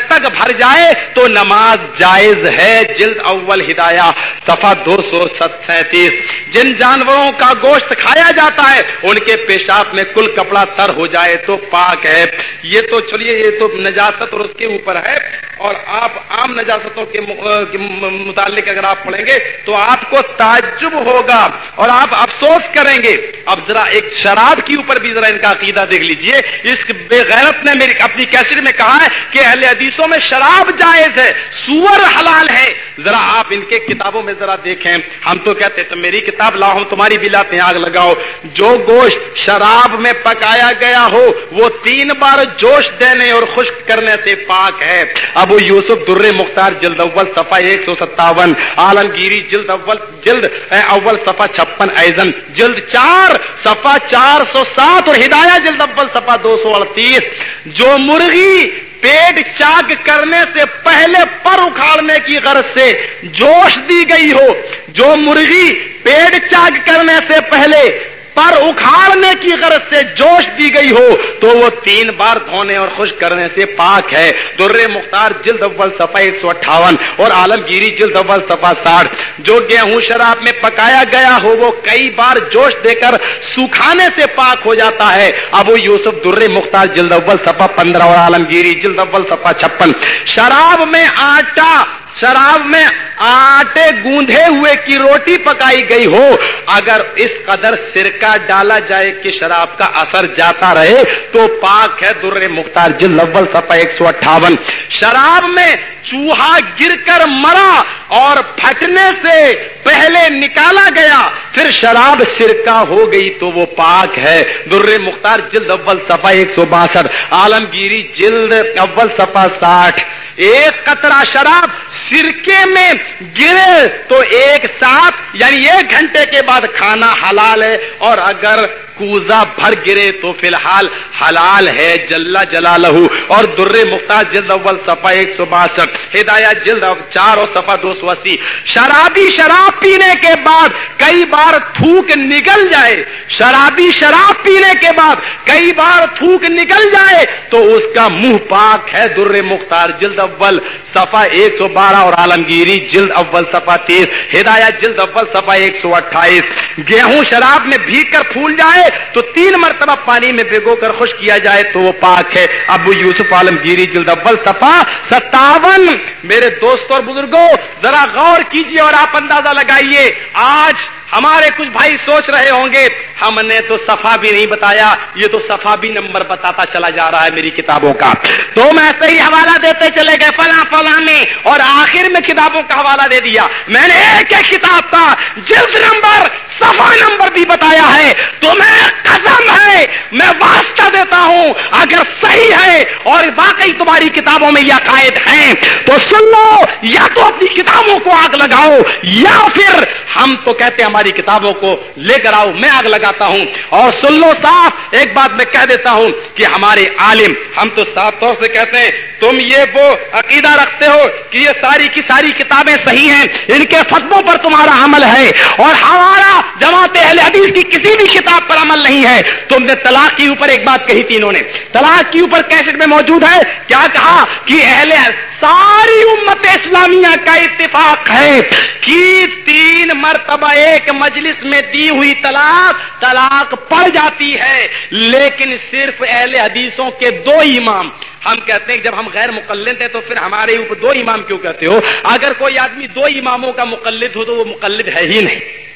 تک بھر جائے تو نماز جائز ہے، جلد اول ہدایہ، صفحہ دو سو سینتیس جن جانوروں کا گوشت کھایا جاتا ہے، ان کے پیشاب میں کل کپڑا تر ہو جائے تو پاک ہے۔ یہ تو چلیے، یہ تو نجاست اور اس کے اوپر ہے۔ اور آپ عام نجاستوں کے متعلق اگر آپ پڑھیں گے تو آپ کو تعجب ہوگا اور آپ افسوس کریں گے۔ اب ذرا ایک شراب کے اوپر بھی ذرا ان کا عقیدہ دیکھ لیجیے۔ اس بے غیرت نے میری اپنی کیسٹ میں کہا ہے کہ اہل حدیثوں میں شراب جائز ہے، سور حلال ہے۔ ذرا آپ ان کے کتابوں میں ذرا دیکھیں۔ ہم تو کہتے تو میری کتاب لاؤ، ہم تمہاری بھی لاتے ہیں آگ لگاؤ۔ جو گوشت شراب میں پکایا گیا ہو، وہ تین بار جوش دینے اور خشک کرنے سے پاک ہے۔ ابو یوسف در مختار جلد اول صفا ایک سو ستاون، عالمگیری جلد اول جلد اول صفا چھپن ایزن، جلد چار صفا چار سو سات اور ہدایہ جلد اول صفا دو سو اڑتیس۔ جو مرغی پیٹ چاک کرنے سے پہلے پر اکھاڑنے کی غرض سے جوش دی گئی ہو۔ جو مرغی پیٹ چاک کرنے سے پہلے پر اکھاڑنے کی غرض سے جوش دی گئی ہو، تو وہ تین بار دھونے اور خوش کرنے سے پاک ہے۔ در مختار جلد اول صفا ایک سو اٹھاون اور عالمگیری جلد اول صفا ساٹھ۔ جو گیہوں شراب میں پکایا گیا ہو، وہ کئی بار جوش دے کر سکھانے سے پاک ہو جاتا ہے۔ ابو یوسف در مختار جلد اول صفا پندرہ اور عالمگیری جلد اول صفا چھپن۔ شراب میں آٹا شراب میں آٹے گوندھے ہوئے کی روٹی پکائی گئی ہو، اگر اس قدر سرکہ ڈالا جائے کہ شراب کا اثر جاتا رہے، تو پاک ہے در مختار جل اول سفا ایک سو اٹھاون۔ شراب میں چوہا گر کر مرا اور پھٹنے سے پہلے نکالا گیا، پھر شراب سرکہ ہو گئی تو وہ پاک ہے۔ در مختار جلد اول سفا ایک سو باسٹھ۔ عالمگیری جلد اول سفا ساٹھ۔ ایک قطرہ شراب سرکے میں گرے تو ایک ساتھ یعنی ایک گھنٹے کے بعد کھانا حلال ہے، اور اگر کوزا بھر گرے تو فی الحال حلال ہے جلا جلا لہو اور در مختار جلد اول سفا ایک سو باسٹھ۔ ہدایات جلد چار اور سفا دو سو اسی۔ شرابی شراب پینے کے بعد کئی بار تھوک نکل جائے۔ شرابی شراب پینے کے بعد کئی بار تھوک نکل جائے تو اس کا منہ پاک ہے در مختار جلد اول۔ سفا ایک سو بارہ اور عالمگیری جلد اول سفا تیس۔ ہدایات جلد اول سفا ایک سو اٹھائیس۔ گیہوں شراب میں بھیگ کر پھول جائے تو تین مرتبہ پانی میں بھگو کر خوش کیا جائے تو وہ پاک ہے۔ ابو یوسف عالمگیری جلد اول سفا ستاون۔ میرے دوست اور بزرگوں، ذرا غور کیجیے اور آپ اندازہ لگائیے، آج ہمارے کچھ بھائی سوچ رہے ہوں گے، ہم نے تو صفا بھی نہیں بتایا، یہ تو صفا بھی نمبر بتاتا چلا جا رہا ہے میری کتابوں کا۔ تو میں صحیح حوالہ دیتے چلے گئے، فلاں فلاں میں اور آخر میں کتابوں کا حوالہ دے دیا۔ میں نے ایک ایک کتاب کا جلد نمبر، صفا نمبر بھی بتایا ہے۔ تو میں قسم ہے، میں واسطہ دیتا ہوں، اگر صحیح ہے اور واقعی تمہاری کتابوں میں یہ عقائد ہیں، تو سن لو یا تو اپنی کتابوں کو آگ لگاؤ، یا پھر ہم تو کہتے ہیں ہماری کتابوں کو لے کر آؤ، میں آگ لگاتا ہوں۔ اور سن لو صاف، ایک بات میں کہہ دیتا ہوں کہ ہمارے عالم، ہم تو صاف طور سے کہتے ہیں، تم یہ وہ عقیدہ رکھتے ہو کہ یہ ساری کی ساری کتابیں صحیح ہیں، ان کے فتبوں پر تمہارا عمل ہے۔ اور ہمارا جماعت اہل حدیث کی کسی بھی کتاب پر عمل نہیں ہے تم نے طلاق کے اوپر ایک بات کہی تھی انہوں نے۔ طلاق کے اوپر کیسٹ میں موجود ہے۔ کیا کہا کہ اہل ساری امت اسلامیہ کا اتفاق ہے کہ تین مرتبہ ایک مجلس میں دی ہوئی طلاق طلاق پڑ جاتی ہے۔ لیکن صرف اہل حدیثوں کے دو امام۔ ہم کہتے ہیں کہ جب ہم غیر مقلد ہیں تو پھر ہمارے اوپر دو امام کیوں کہتے ہو؟ اگر کوئی آدمی دو اماموں کا مقلد ہو تو وہ مقلد ہے ہی نہیں۔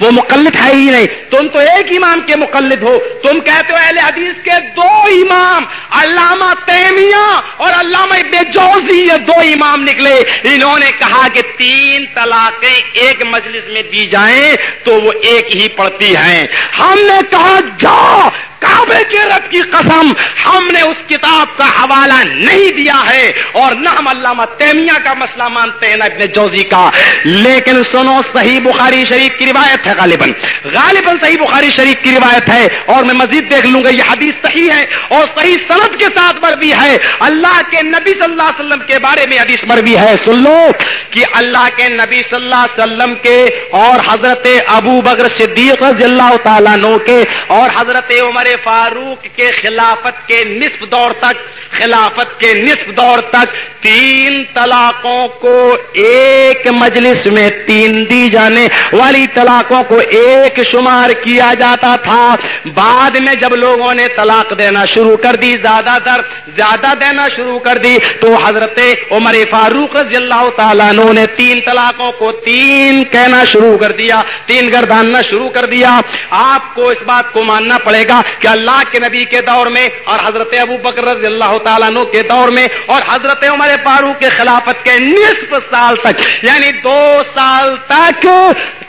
وہ مقلد ہے ہی نہیں۔ تم تو ایک امام کے مقلد ہو۔ تم کہتے ہو اہل حدیث کے دو امام، علامہ تیمیہ اور علامہ ابن جوزی، یہ دو امام نکلے۔ انہوں نے کہا کہ تین طلاقیں ایک مجلس میں دی جائیں تو وہ ایک ہی پڑتی ہیں۔ ہم نے کہا، جا! کعبے کے رب کی قسم ہم نے اس کتاب کا حوالہ نہیں دیا ہے اور نہ ہم علامہ تیمیہ کا مسئلہ مانتے ہیں، نہ ابن جوزی کا۔ لیکن سنو، صحیح بخاری شریف کی روایت ہے غالباً۔ غالباً صحیح بخاری شریف کی روایت ہے اور میں مزید دیکھ لوں گا، یہ حدیث صحیح ہے اور صحیح صنعت کے ساتھ مر ہے۔ اللہ کے نبی صلی اللہ علیہ وسلم کے بارے میں حدیث مر ہے۔ سن لو کہ اللہ کے نبی صلی اللہ علیہ وسلم کے اور حضرت ابو بکر صدیق رضی اللہ تعالیٰ نو کے اور حضرت عمر فاروق کے خلافت کے نصف دور تک خلافت کے نصف دور تک تین طلاقوں کو ایک مجلس میں تین دی جانے والی طلاقوں کو ایک شمار کیا جاتا تھا۔ بعد میں جب لوگوں نے طلاق دینا شروع کر دی، زیادہ تر زیادہ دینا شروع کر دی، تو حضرت عمر فاروق رضی اللہ تعالیٰ نے تین طلاقوں کو تین کہنا شروع کر دیا، تین گرداننا شروع کر دیا۔ آپ کو اس بات کو ماننا پڑے گا کہ اللہ کے نبی کے دور میں اور حضرت ابو بکر رضی اللہ تعالیٰ عنہ کے دور میں اور حضرت عمر فاروق کے خلافت کے نصف سال تک یعنی دو سال تک،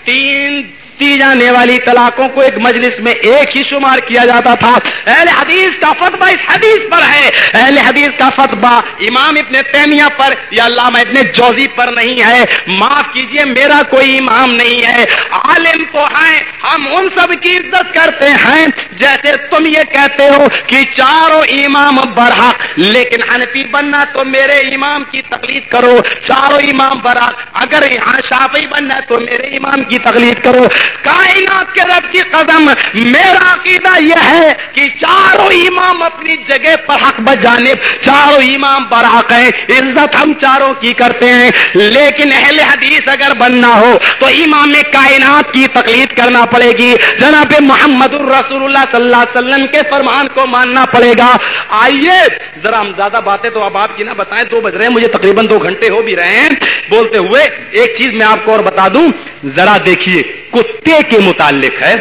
تین دی جانے والی طلاقوں کو ایک مجلس میں ایک ہی شمار کیا جاتا تھا۔ اہل حدیث کا فتبہ اس حدیث پر ہے۔ اہل حدیث کا فتبہ امام ابن تیمیہ پر یا علامہ ابن جوزی پر نہیں ہے۔ معاف کیجیے، میرا کوئی امام نہیں ہے۔ عالم تو ہیں، ہم ان سب کی عزت کرتے ہیں۔ جیسے تم یہ کہتے ہو کہ چاروں امام برحق، لیکن حنفی بننا تو میرے امام کی تقلید کرو۔ چاروں امام برحق، اگر یہاں شافی بننا تو میرے امام کی تقلید کرو۔ کائنات کے رب کی قدم، میرا عقیدہ یہ ہے کہ چاروں امام اپنی جگہ پر حق بجانب، چاروں امام پر حق ہے عزت ہم چاروں کی کرتے ہیں۔ لیکن اہل حدیث اگر بننا ہو تو امام کائنات کی تقلید کرنا پڑے گی۔ جناب محمد الرسول اللہ صلی اللہ علیہ وسلم کے فرمان کو ماننا پڑے گا۔ آئیے، ذرا ہم زیادہ باتیں تو اب آپ کی نہ بتائیں، دو بج رہے ہیں، مجھے تقریباً دو گھنٹے ہو بھی رہے ہیں۔ بولتے ہوئے ایک چیز میں آپ کو اور بتا دوں، ذرا دیکھیے۔ کتے کے متعلق ہے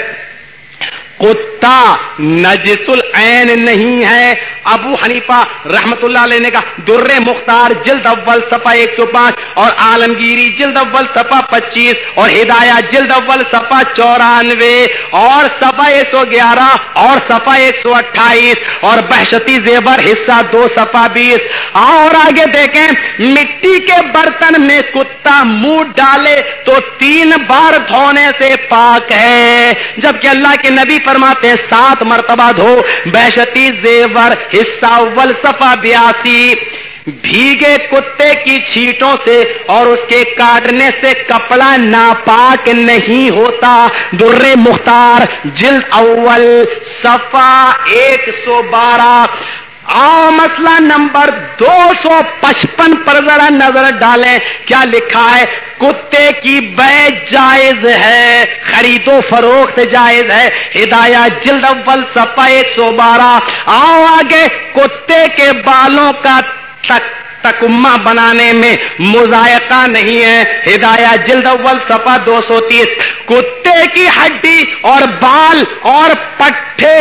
کتا نجس العین نہیں ہے۔ ابو حنیفہ رحمت اللہ علیہ نے کہا، در مختار جلد اول سفا ایک سو پانچ اور عالمگیری جلد اول سفا پچیس اور ہدایہ جلد اول سفا چورانوے اور سفا ایک سو گیارہ اور سفا ایک سو اٹھائیس اور بحشتی زیبر حصہ دو سفا بیس۔ اور آگے دیکھیں، مٹی کے برتن میں کتا منہ ڈالے تو تین بار دھونے سے پاک ہے۔ جبکہ اللہ کے نبی فرماتے ہیں، سات مرتبہ دھو۔ بحشتی زیور، حصہ اول، صفا بیاسی۔ بھیگے کتے کی چھیٹوں سے اور اس کے کاٹنے سے کپڑا ناپاک نہیں ہوتا۔ در مختار، جلد اول، صفا ایک سو بارہ۔ مسئلہ نمبر دو سو پچپن پر ذرا نظر ڈالیں۔ کیا لکھا ہے؟ کتے کی بے جائز ہے، خرید و فروخت جائز ہے۔ ہدایات جلد اول سفا ایک سو بارہ۔ آؤ آگے کتے کے بالوں کا تک تکما بنانے میں مذائقہ نہیں ہے۔ ہدایات جلد اول سفا دو سو تیس۔ کتے کی ہڈی اور بال اور پٹھے۔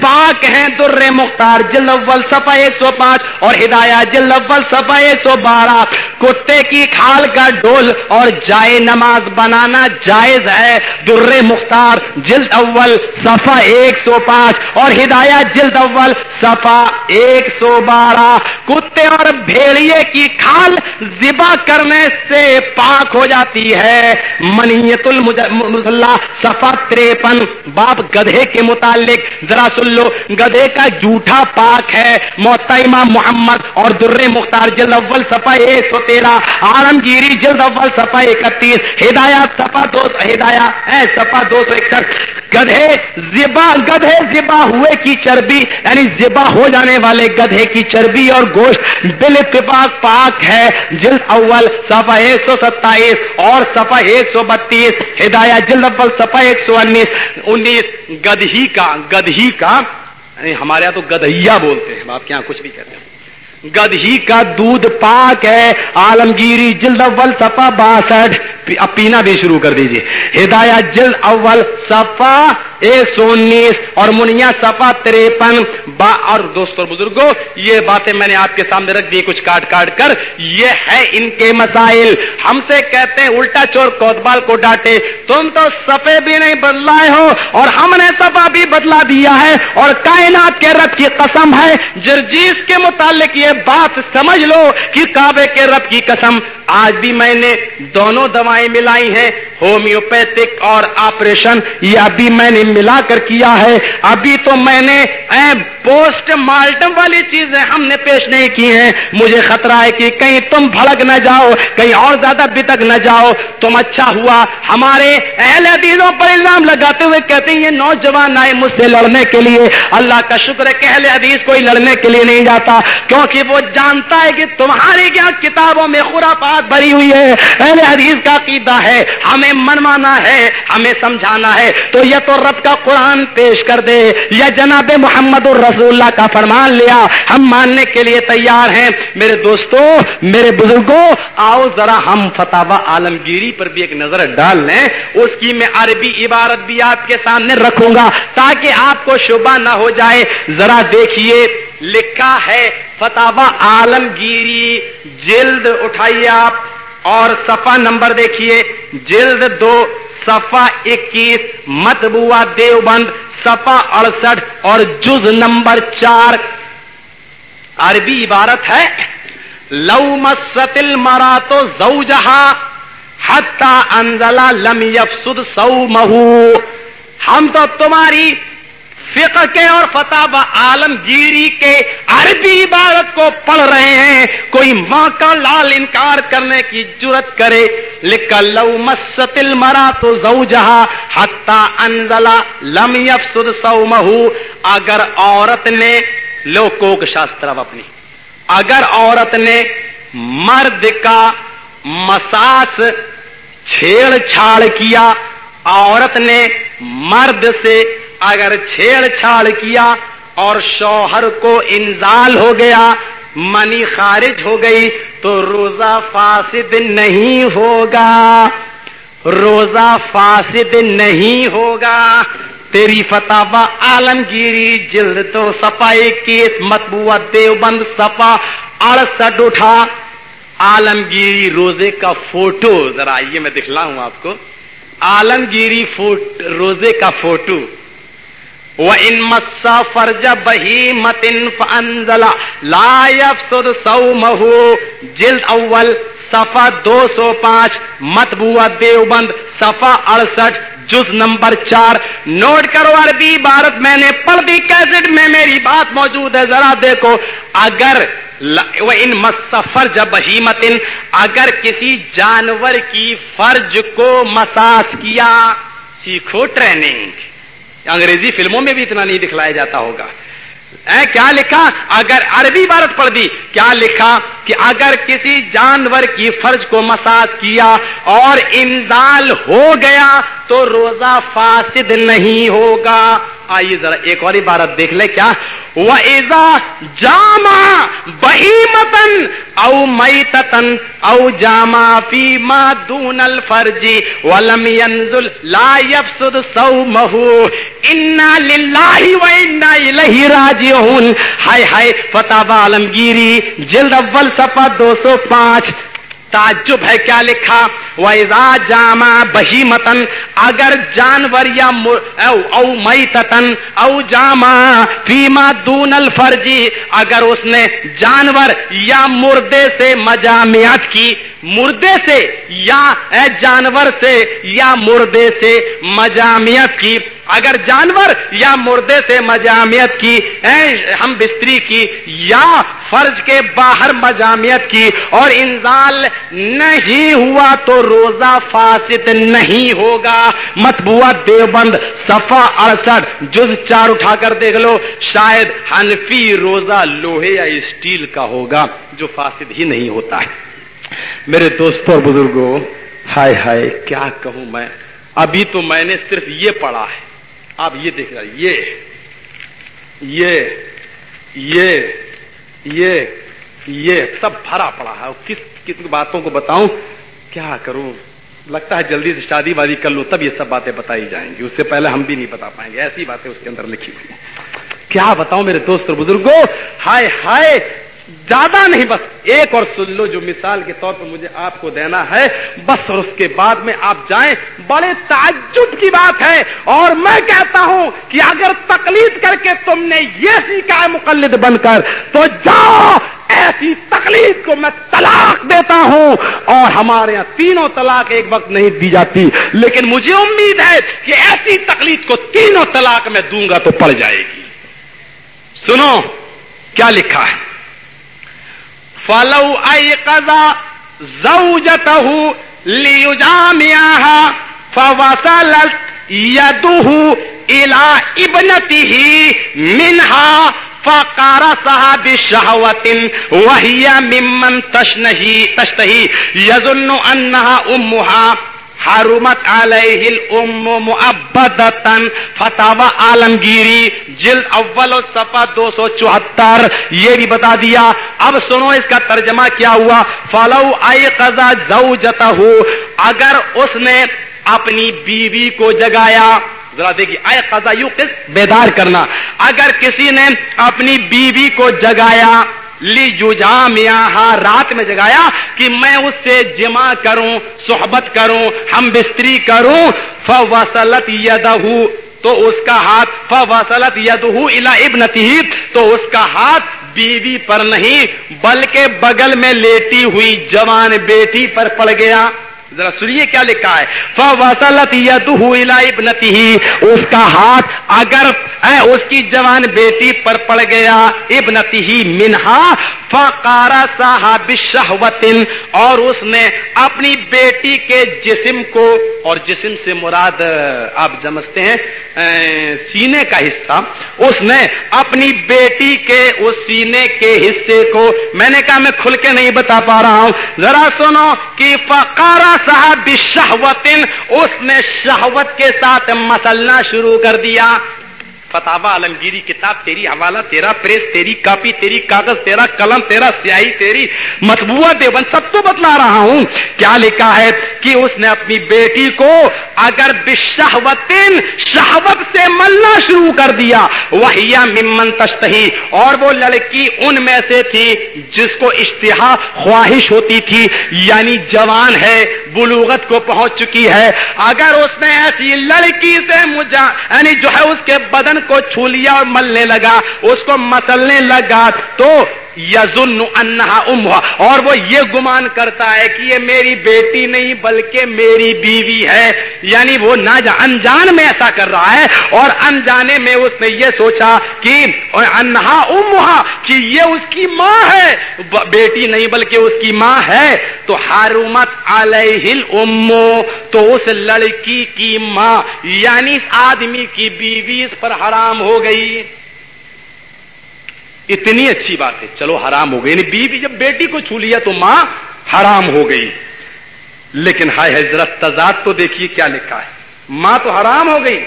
پاک ہیں در مختار۔ جلد اول سفا ایک سو پانچ اور ہدایات جلد اول سفا ایک سو بارہ۔ کتے کی کھال کا ڈول اور جائے نماز بنانا جائز ہے۔ در مختار جلد اول سفا ایک سو پانچ اور ہدایات جلد اول سفا ایک سو بارہ۔ کتے اور بھیڑیے کی کھال ذبا کرنے سے پاک ہو جاتی ہے۔ منیت المسلح سفا تریپن، باپ گدھے کے متعلق ذرا سن لو، گدھے کا جھوٹا پاک ہے۔ محتمہ محمد اور در مختار جلد اول سفا ایک سو تیرہ، آرمگیری جلد اول سفا اکتیس، ہدایات سفا دو ہدایات ہے سفا دو سو اکسٹھ۔ گدھے زبا گدھے زبا ہوئے کی چربی یعنی زبا ہو جانے والے گدھے کی چربی اور گوشت بل اتفاق پاک ہے۔ جلد اول سفا ایک سو ستائیس اور سفا ایک سو بتیس۔ ہدایات جلد اول سفا ایک سو انیس۔ انیس گدھی کا گدھی کا یعنی ہمارے یہاں تو گدھیا بولتے ہیں۔ آپ کے یہاں کچھ بھی کہتے ہیں۔ گدھی کا دودھ پاک ہے۔ عالمگیری جلد اول سفا باسٹھ۔ اب پینا بھی شروع کر دیجیے ہدایات جلد اول سفا ایک سو انیس اور منیا سفا تریپن با اور دوستوں بزرگوں یہ باتیں میں نے آپ کے سامنے رکھ دی، کچھ کاٹ کاٹ کر۔ یہ ہے ان کے مسائل۔ ہم سے کہتے ہیں، الٹا چور کوتبال کو ڈانٹے۔ تم تو سفے بھی نہیں بدلائے ہو، اور ہم نے سفا بھی بدلا دیا ہے۔ اور کائنات کے رب کی قسم ہے۔ جرجیز کے متعلق یہ بات سمجھ لو کہ کعبے کے رب کی قسم آج بھی میں نے دونوں دوائیں ملائی ہیں، ہومیوپیتھک اور آپریشن، یہ ابھی میں نے ملا کر کیا ہے۔ ابھی تو میں نے پوسٹ مارٹم والی چیزیں ہم نے پیش نہیں کی ہیں۔ مجھے خطرہ ہے کہ کہیں تم بھڑک نہ جاؤ، کہیں اور زیادہ بتک نہ جاؤ۔ تم اچھا ہوا۔ ہمارے اہل حدیثوں پر الزام لگاتے ہوئے کہتے ہیں، یہ نوجوان آئے مجھ سے لڑنے کے لیے۔ اللہ کا شکر ہے کہ اہل حدیث کوئی لڑنے کے لیے نہیں جاتا، کیونکہ وہ جانتا ہے کہ تمہاری کیا کتابوں میں خرافات بھری ہوئی ہے۔ اہل حدیث کا عقیدہ ہے۔ ہمیں منوانا ہے، ہمیں سمجھانا ہے۔ تو یہ تو رب کا قرآن پیش کر دے، یا جناب محمد الرسول اللہ کا فرمان لیا۔ ہم ماننے کے لیے تیار ہیں۔ میرے دوستوں میرے بزرگوں آؤ ذرا ہم فتح عالمگیری پر بھی ایک نظر ڈال لیں۔ اس کی میں عربی عبارت بھی آپ کے سامنے رکھوں گا تاکہ آپ کو شبہ نہ ہو جائے۔ ذرا دیکھیے۔ لکھا ہے فتح عالمگیری، جلد اٹھائیے آپ اور صفا نمبر دیکھیے۔ جلد دو صفا اکیس متبوا دیوبند صفا اڑسٹھ اور جز نمبر چار۔ عربی عبارت ہے، لو مستل مرا تو زو جہا حتا انزلہ لم یفسد سو مہو ہم تو تمہاری فقہ کے اور فتح عالمگیری کے عربی عبارت کو پڑھ رہے ہیں۔ کوئی ماں کا لال انکار کرنے کی ضرورت کرے۔ لکھا لو مستل مرا تو زو جہا ہتا انزلا لم یفسد سو مہو اگر عورت نے لوکوک شاستر اپنی۔ اگر عورت نے مرد کا مساس چھیڑ چھاڑ کیا۔ عورت نے مرد سے اگر چھیڑ چھاڑ کیا اور شوہر کو انزال ہو گیا، منی خارج ہو گئی، تو روزہ فاسد نہیں ہوگا۔ روزہ فاسد نہیں ہوگا۔ تیری فتح عالمگیری، جلد تو صفائی کیس متبو دیوبند سپا اڑسٹھ اٹھا۔ عالمگیری روزے کا فوٹو، ذرا آئیے میں دکھلاؤں آپ کو۔ عالمگیری روزے کا فوٹو۔ وہ ان مسا فرج بہی متن فنزلا لائف سد سو مہو جلد اول سفا دو سو پانچ متبو دیوبند سفا اڑسٹھ، جز نمبر چار. نوٹ کرو عربی عبارت میں نے پڑھ دی کیسٹ میں میری بات موجود ہے، ذرا دیکھو. اگر وہ ان مسفر بہیمت اگر کسی جانور کی فرج کو مساس کیا، سیکھو ٹریننگ. انگریزی فلموں میں بھی اتنا نہیں دکھلایا جاتا ہوگا۔ اے، کیا لکھا؟ اگر عربی عبارت پڑھ دی، کیا لکھا کہ اگر کسی جانور کی فرض کو مساج کیا اور انزال ہو گیا تو روزہ فاسد نہیں ہوگا۔ آئیے ذرا ایک اور عبارت دیکھ لے کیا؟ وہ ایزا جاما بہی متن او مئی تتن او جاما فی ما دون الفرجی ولم ينزل لا يفسد صومه انا للہ و انا الیہ راجعون. ہائے ہائے، فتح عالمگیری، جلد اول صفحہ دو سو پانچ. تعجب ہے کیا لکھا؟ ویزا جامع بہی متن اگر جانور یا او مئی تتن او جامع فیما دون الفرجی اگر اس نے جانور یا مردے سے مجامعت کی، مردے سے یا جانور سے یا مردے سے مجامعت کی، اگر جانور یا مردے سے مجامیت کی ہم بستری کی، یا فرض کے باہر مجامیت کی، اور انزال نہیں ہوا تو روزہ فاسد نہیں ہوگا۔ متبوا دیوبند صفا اڑسٹھ، جز چار اٹھا کر دیکھ لو، شاید حنفی روزہ لوہے یا اسٹیل کا ہوگا، جو فاسد ہی نہیں ہوتا ہے۔ میرے دوستوں اور بزرگوں ہائے ہائے، کیا کہوں میں؟ ابھی تو میں نے صرف یہ پڑھا ہے۔ آپ یہ دیکھ رہے یہ یہ یہ یہ یہ، سب بھرا پڑا ہے۔ کس کس باتوں کو بتاؤں؟ کیا کروں؟ لگتا ہے جلدی سے شادی وادی کر لو تب یہ سب باتیں بتائی جائیں گی۔ اس سے پہلے ہم بھی نہیں بتا پائیں گے۔ ایسی باتیں اس کے اندر لکھی ہوئی ہیں۔ کیا بتاؤں میرے دوست اور بزرگوں ہائے ہائے، زیادہ نہیں، بس ایک اور سن لو جو مثال کے طور پر مجھے آپ کو دینا ہے۔ بس اور اس کے بعد میں آپ جائیں۔ بڑے تعجب کی بات ہے۔ اور میں کہتا ہوں کہ اگر تقلید کر کے تم نے یہ سیکھا ہے مقلد بن کر، تو جاؤ ایسی تقلید کو میں طلاق دیتا ہوں اور ہمارے یہاں تینوں طلاق ایک وقت نہیں دی جاتی۔ لیکن مجھے امید ہے کہ ایسی تقلید کو تینوں طلاق میں دوں گا تو پڑ جائے گی۔ سنو کیا لکھا ہے۔ فلو ائی قزا زوجته ليجامعها فوصلت يده الى ابنته منها فقارسها بشهوة وهي ممن تشنهي تشتهي يظن انها امها حرمت علیہ الام معبدتن فتح عالمگیری جلد اول و صفحہ دو سو چوہتر، یہ بھی بتا دیا۔ اب سنو اس کا ترجمہ کیا ہوا۔ فلو ائی قزا زوجتہ اگر اس نے اپنی بیوی کو جگایا ذرا دیکھیے اے قزا یو کس بیدار کرنا۔ اگر کسی نے اپنی بیوی کو جگایا، لی جو رات میں جگایا کہ میں اس سے جمع کروں، صحبت کروں، ہم بستری کروں، فوصلت یدہ تو اس کا ہاتھ، فوصلت یدہ الا ابنتی تو اس کا ہاتھ بیوی پر نہیں، بلکہ بغل میں لیٹی ہوئی جوان بیٹی پر پڑ گیا۔ ذرا سنیے کیا لکھا ہے۔ فوصلت الا ابنتی اس کا ہاتھ اگر اس کی جوان بیٹی پر پڑ گیا، ابنتی ہی منہا، فقارا صاحب شہوتن اور اس نے اپنی بیٹی کے جسم کو، اور جسم سے مراد، آپ سمجھتے ہیں سینے کا حصہ، اس نے اپنی بیٹی کے اس سینے کے حصے کو، میں نے کہا میں کھل کے نہیں بتا پا رہا ہوں، ذرا سنو کہ فقارا صاحب شہوتن اس نے شہوت کے ساتھ مسلنا شروع کر دیا۔ فتح عالمگیری کتاب تیری حوالہ، تیرا پریس، تیری کاپی، تیری کاغذ، تیرا قلم، تیرا سیاہی، تیری مطبوع دیوبند، سب تو بتلا رہا ہوں۔ کیا لکھا ہے کہ اس نے اپنی بیٹی کو اگر بشہوتن شہوت سے ملنا شروع کر دیا وہی ممن تشتہی، اور وہ لڑکی ان میں سے تھی جس کو اشتہا خواہش ہوتی تھی یعنی جوان ہے، بلوغت کو پہنچ چکی ہے۔ اگر اس نے ایسی لڑکی سے مجھا یعنی جو ہے اس کے بدن کو چھو لیا اور ملنے لگا اس کو مسلنے لگا۔ تو یزن انہا امہ اور وہ یہ گمان کرتا ہے کہ یہ میری بیٹی نہیں بلکہ میری بیوی ہے۔ یعنی وہ نہ انجان میں ایسا کر رہا ہے۔ اور انجانے میں اس نے یہ سوچا کہ انہا امہ کہ یہ اس کی ماں ہے۔ بیٹی نہیں بلکہ اس کی ماں ہے۔ تو حرمت علیہ الامو تو اس لڑکی کی ماں۔ یعنی اس آدمی کی بیوی اس پر حرام ہو گئی۔ اتنی اچھی بات ہے۔ چلو حرام ہو گئی۔ یعنی بیوی جب بیٹی کو چھو لیا تو ماں حرام ہو گئی۔ لیکن ہائے حضرت، تضاد تو دیکھیے کیا لکھا ہے۔ ماں تو حرام ہو گئی۔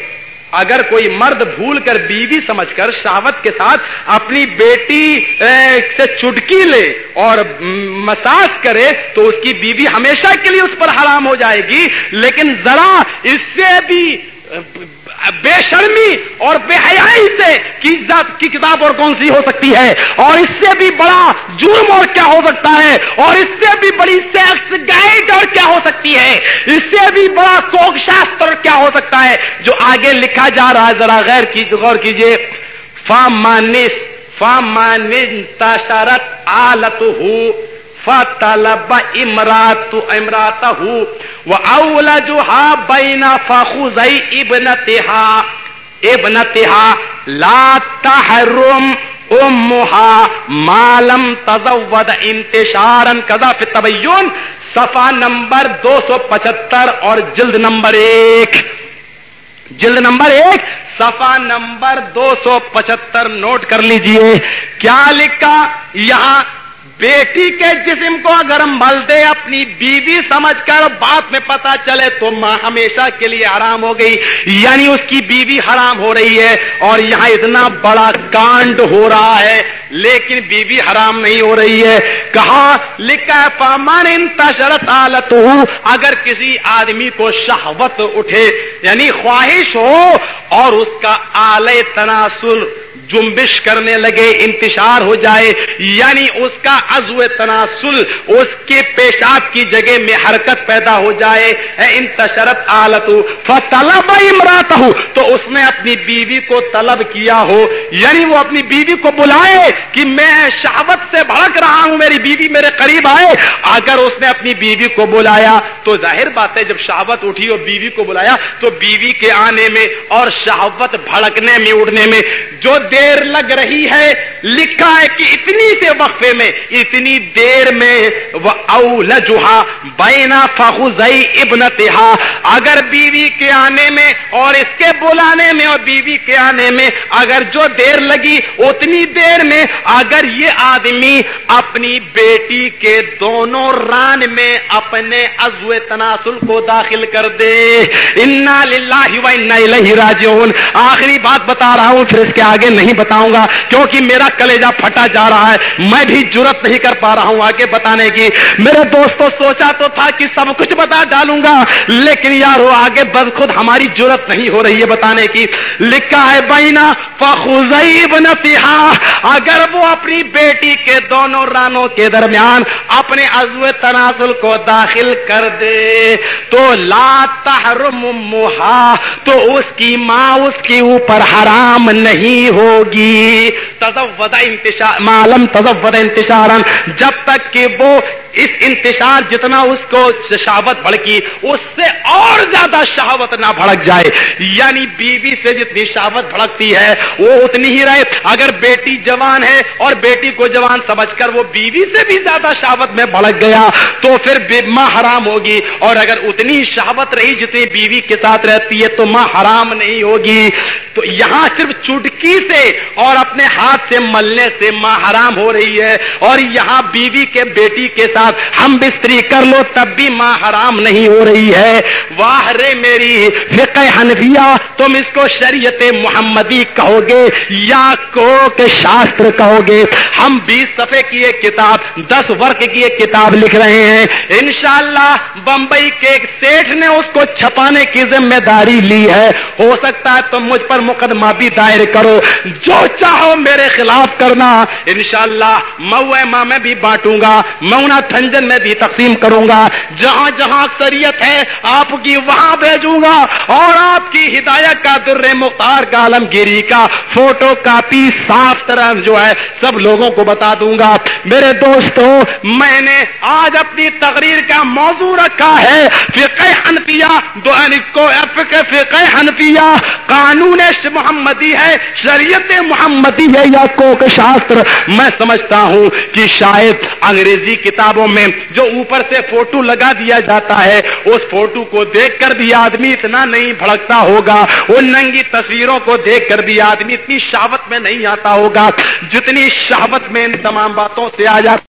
اگر کوئی مرد بھول کر بیوی سمجھ کر شہوت کے ساتھ اپنی بیٹی سے چٹکی لے اور مساج کرے تو اس کی بیوی ہمیشہ کے لیے اس پر حرام ہو جائے گی۔ لیکن ذرا اس سے بھی بے شرمی اور بے حیائی سے کی کتاب اور کون سی ہو سکتی ہے؟ اور اس سے بھی بڑا جرم اور کیا ہو سکتا ہے؟ اور اس سے بھی بڑی سیکس گائڈ اور کیا ہو سکتی ہے؟ اس سے بھی بڑا کوک شاستر کیا ہو سکتا ہے؟ جو آگے لکھا جا رہا ہے، ذرا غیر کی غور کیجیے فام مانس فام تشرت آلت ہوں فطلب امرات امرات ہوں وہ اولا جو ہا بینا ابن تہا ابن تہا لا تحرم امہا مالم تزود انتشارن کذا فی تبیون صفا نمبر دو سو پچہتر اور جلد نمبر ایک۔ جلد نمبر ایک صفا نمبر دو سو پچہتر نوٹ کر لیجیے۔ کیا لکھا؟ یہاں بیٹی کے جسم کو اگر مل دے اپنی بیوی سمجھ کر بات میں پتا چلے تو ماں ہمیشہ کے لیے حرام ہو گئی۔ یعنی اس کی بیوی حرام ہو رہی ہے اور یہاں اتنا بڑا کانڈ ہو رہا ہے، لیکن بیوی حرام نہیں ہو رہی ہے۔ کہا، لکھا ہے پامان انتشرت حالت ہوں اگر کسی آدمی کو شہوت اٹھے یعنی خواہش ہو اور اس کا آلے تناسل جنبش کرنے لگے، انتشار ہو جائے یعنی اس کا عزو تناسل، اس کے پیشاب کی جگہ میں حرکت پیدا ہو جائے۔ انتشرت آلت فطلب امرات ہو تو اس نے اپنی بیوی کو طلب کیا ہو یعنی وہ اپنی بیوی کو بلائے کہ میں شہوت سے بھڑک رہا ہوں، میری بیوی میرے قریب آئے۔ اگر اس نے اپنی بیوی کو بلایا، تو ظاہر بات ہے، جب شہوت اٹھی اور بیوی کو بلایا، تو بیوی کے آنے میں اور شہوت بھڑکنے میں، اڑنے میں، جو دیر دیر لگ رہی ہے لکھا ہے کہ اتنی سے وقفے میں، اتنی دیر میں وہ اول جہا بینا فخوزئی ابن تہا اگر بیوی کے آنے میں اور اس کے بلانے میں اور بیوی کے آنے میں اگر جو دیر لگی، اتنی دیر میں اگر یہ آدمی اپنی بیٹی کے دونوں ران میں اپنے ازو تناسل کو داخل کر دے۔ انا للہ و انا الیہ راجعون۔ آخری بات بتا رہا ہوں، پھر اس کے آگے نہیں۔ نہیں بتاؤں گا، کیونکہ میرا کلیجا پھٹا جا رہا ہے۔ میں بھی ضرورت نہیں کر پا رہا ہوں آگے بتانے کی۔ میرے دوستوں سوچا تو تھا کہ سب کچھ بتا ڈالوں گا، لیکن یار وہ آگے بد خود ہماری ضرورت نہیں ہو رہی ہے بتانے کی۔ لکھا ہے، بینا فخوزیب نتیحا اگر وہ اپنی بیٹی کے دونوں رانوں کے درمیان اپنے عزو تنازل کو داخل کر دے، تو لا تحرم محا تو اس کی ماں اس کے اوپر حرام نہیں ہو ہوگی۔ تزود انتشار معلوم تزود انتشار جب تک کہ وہ اس انتشار جتنا اس کو شہوت بھڑکی، اس سے اور زیادہ شہوت نہ بھڑک جائے۔ یعنی بیوی سے جتنی شہوت بھڑکتی ہے، وہ اتنی ہی رہے۔ اگر بیٹی جوان ہے اور بیٹی کو جوان سمجھ کر وہ بیوی سے بھی زیادہ شہوت میں بھڑک گیا، تو پھر ماں حرام ہوگی۔ اور اگر اتنی شہوت رہی جتنی بیوی کے ساتھ رہتی ہے، تو ماں حرام نہیں ہوگی۔ تو یہاں صرف چٹکی سے اور اپنے ہاتھ سے ملنے سے ماں حرام ہو رہی ہے۔ اور یہاں بیوی کے بیٹی کے ساتھ ہم بستری کر لو، تب بھی ماں حرام نہیں ہو رہی ہے۔ واہ رے میری فقہ حنفیہ، تم اس کو شریعت محمدی کہو گے یا کو کے شاستر کہو گے؟ ہم بیس صفحے کی ایک کتاب، دس ورق کی ایک کتاب لکھ رہے ہیں۔ انشاءاللہ بمبئی کے ایک سیٹھ نے اس کو چھپانے کی ذمہ داری لی ہے۔ ہو سکتا ہے تم مجھ پر مقدمہ بھی دائر کرو۔ جو چاہو میرے خلاف کرنا۔ انشاءاللہ شاء ماں میں بھی بانٹوں گا۔ مونا تھنجن میں بھی تقسیم کروں گا۔ جہاں جہاں اکثریت ہے، آپ کی وہاں بھیجوں گا۔ اور آپ کی ہدایت کا در مختار کا عالمگیری کا فوٹو کاپی صاف طرح جو ہے، سب لوگوں کو بتا دوں گا۔ میرے دوستوں میں نے آج اپنی تقریر کا موضوع رکھا ہے۔ فقہ حنفیہ، دو یعنی فقہ حنفیہ، قانون محمدی ہے، شریعت محمدی ہے یا کوک شاستر؟ میں سمجھتا ہوں کہ شاید انگریزی کتابوں میں جو اوپر سے فوٹو لگا دیا جاتا ہے، اس فوٹو کو دیکھ کر بھی آدمی اتنا نہیں بھڑکتا ہوگا۔ ان ننگی تصویروں کو دیکھ کر بھی آدمی اتنی شہوت میں نہیں آتا ہوگا جتنی شہوت میں ان تمام باتوں سے آ جاتا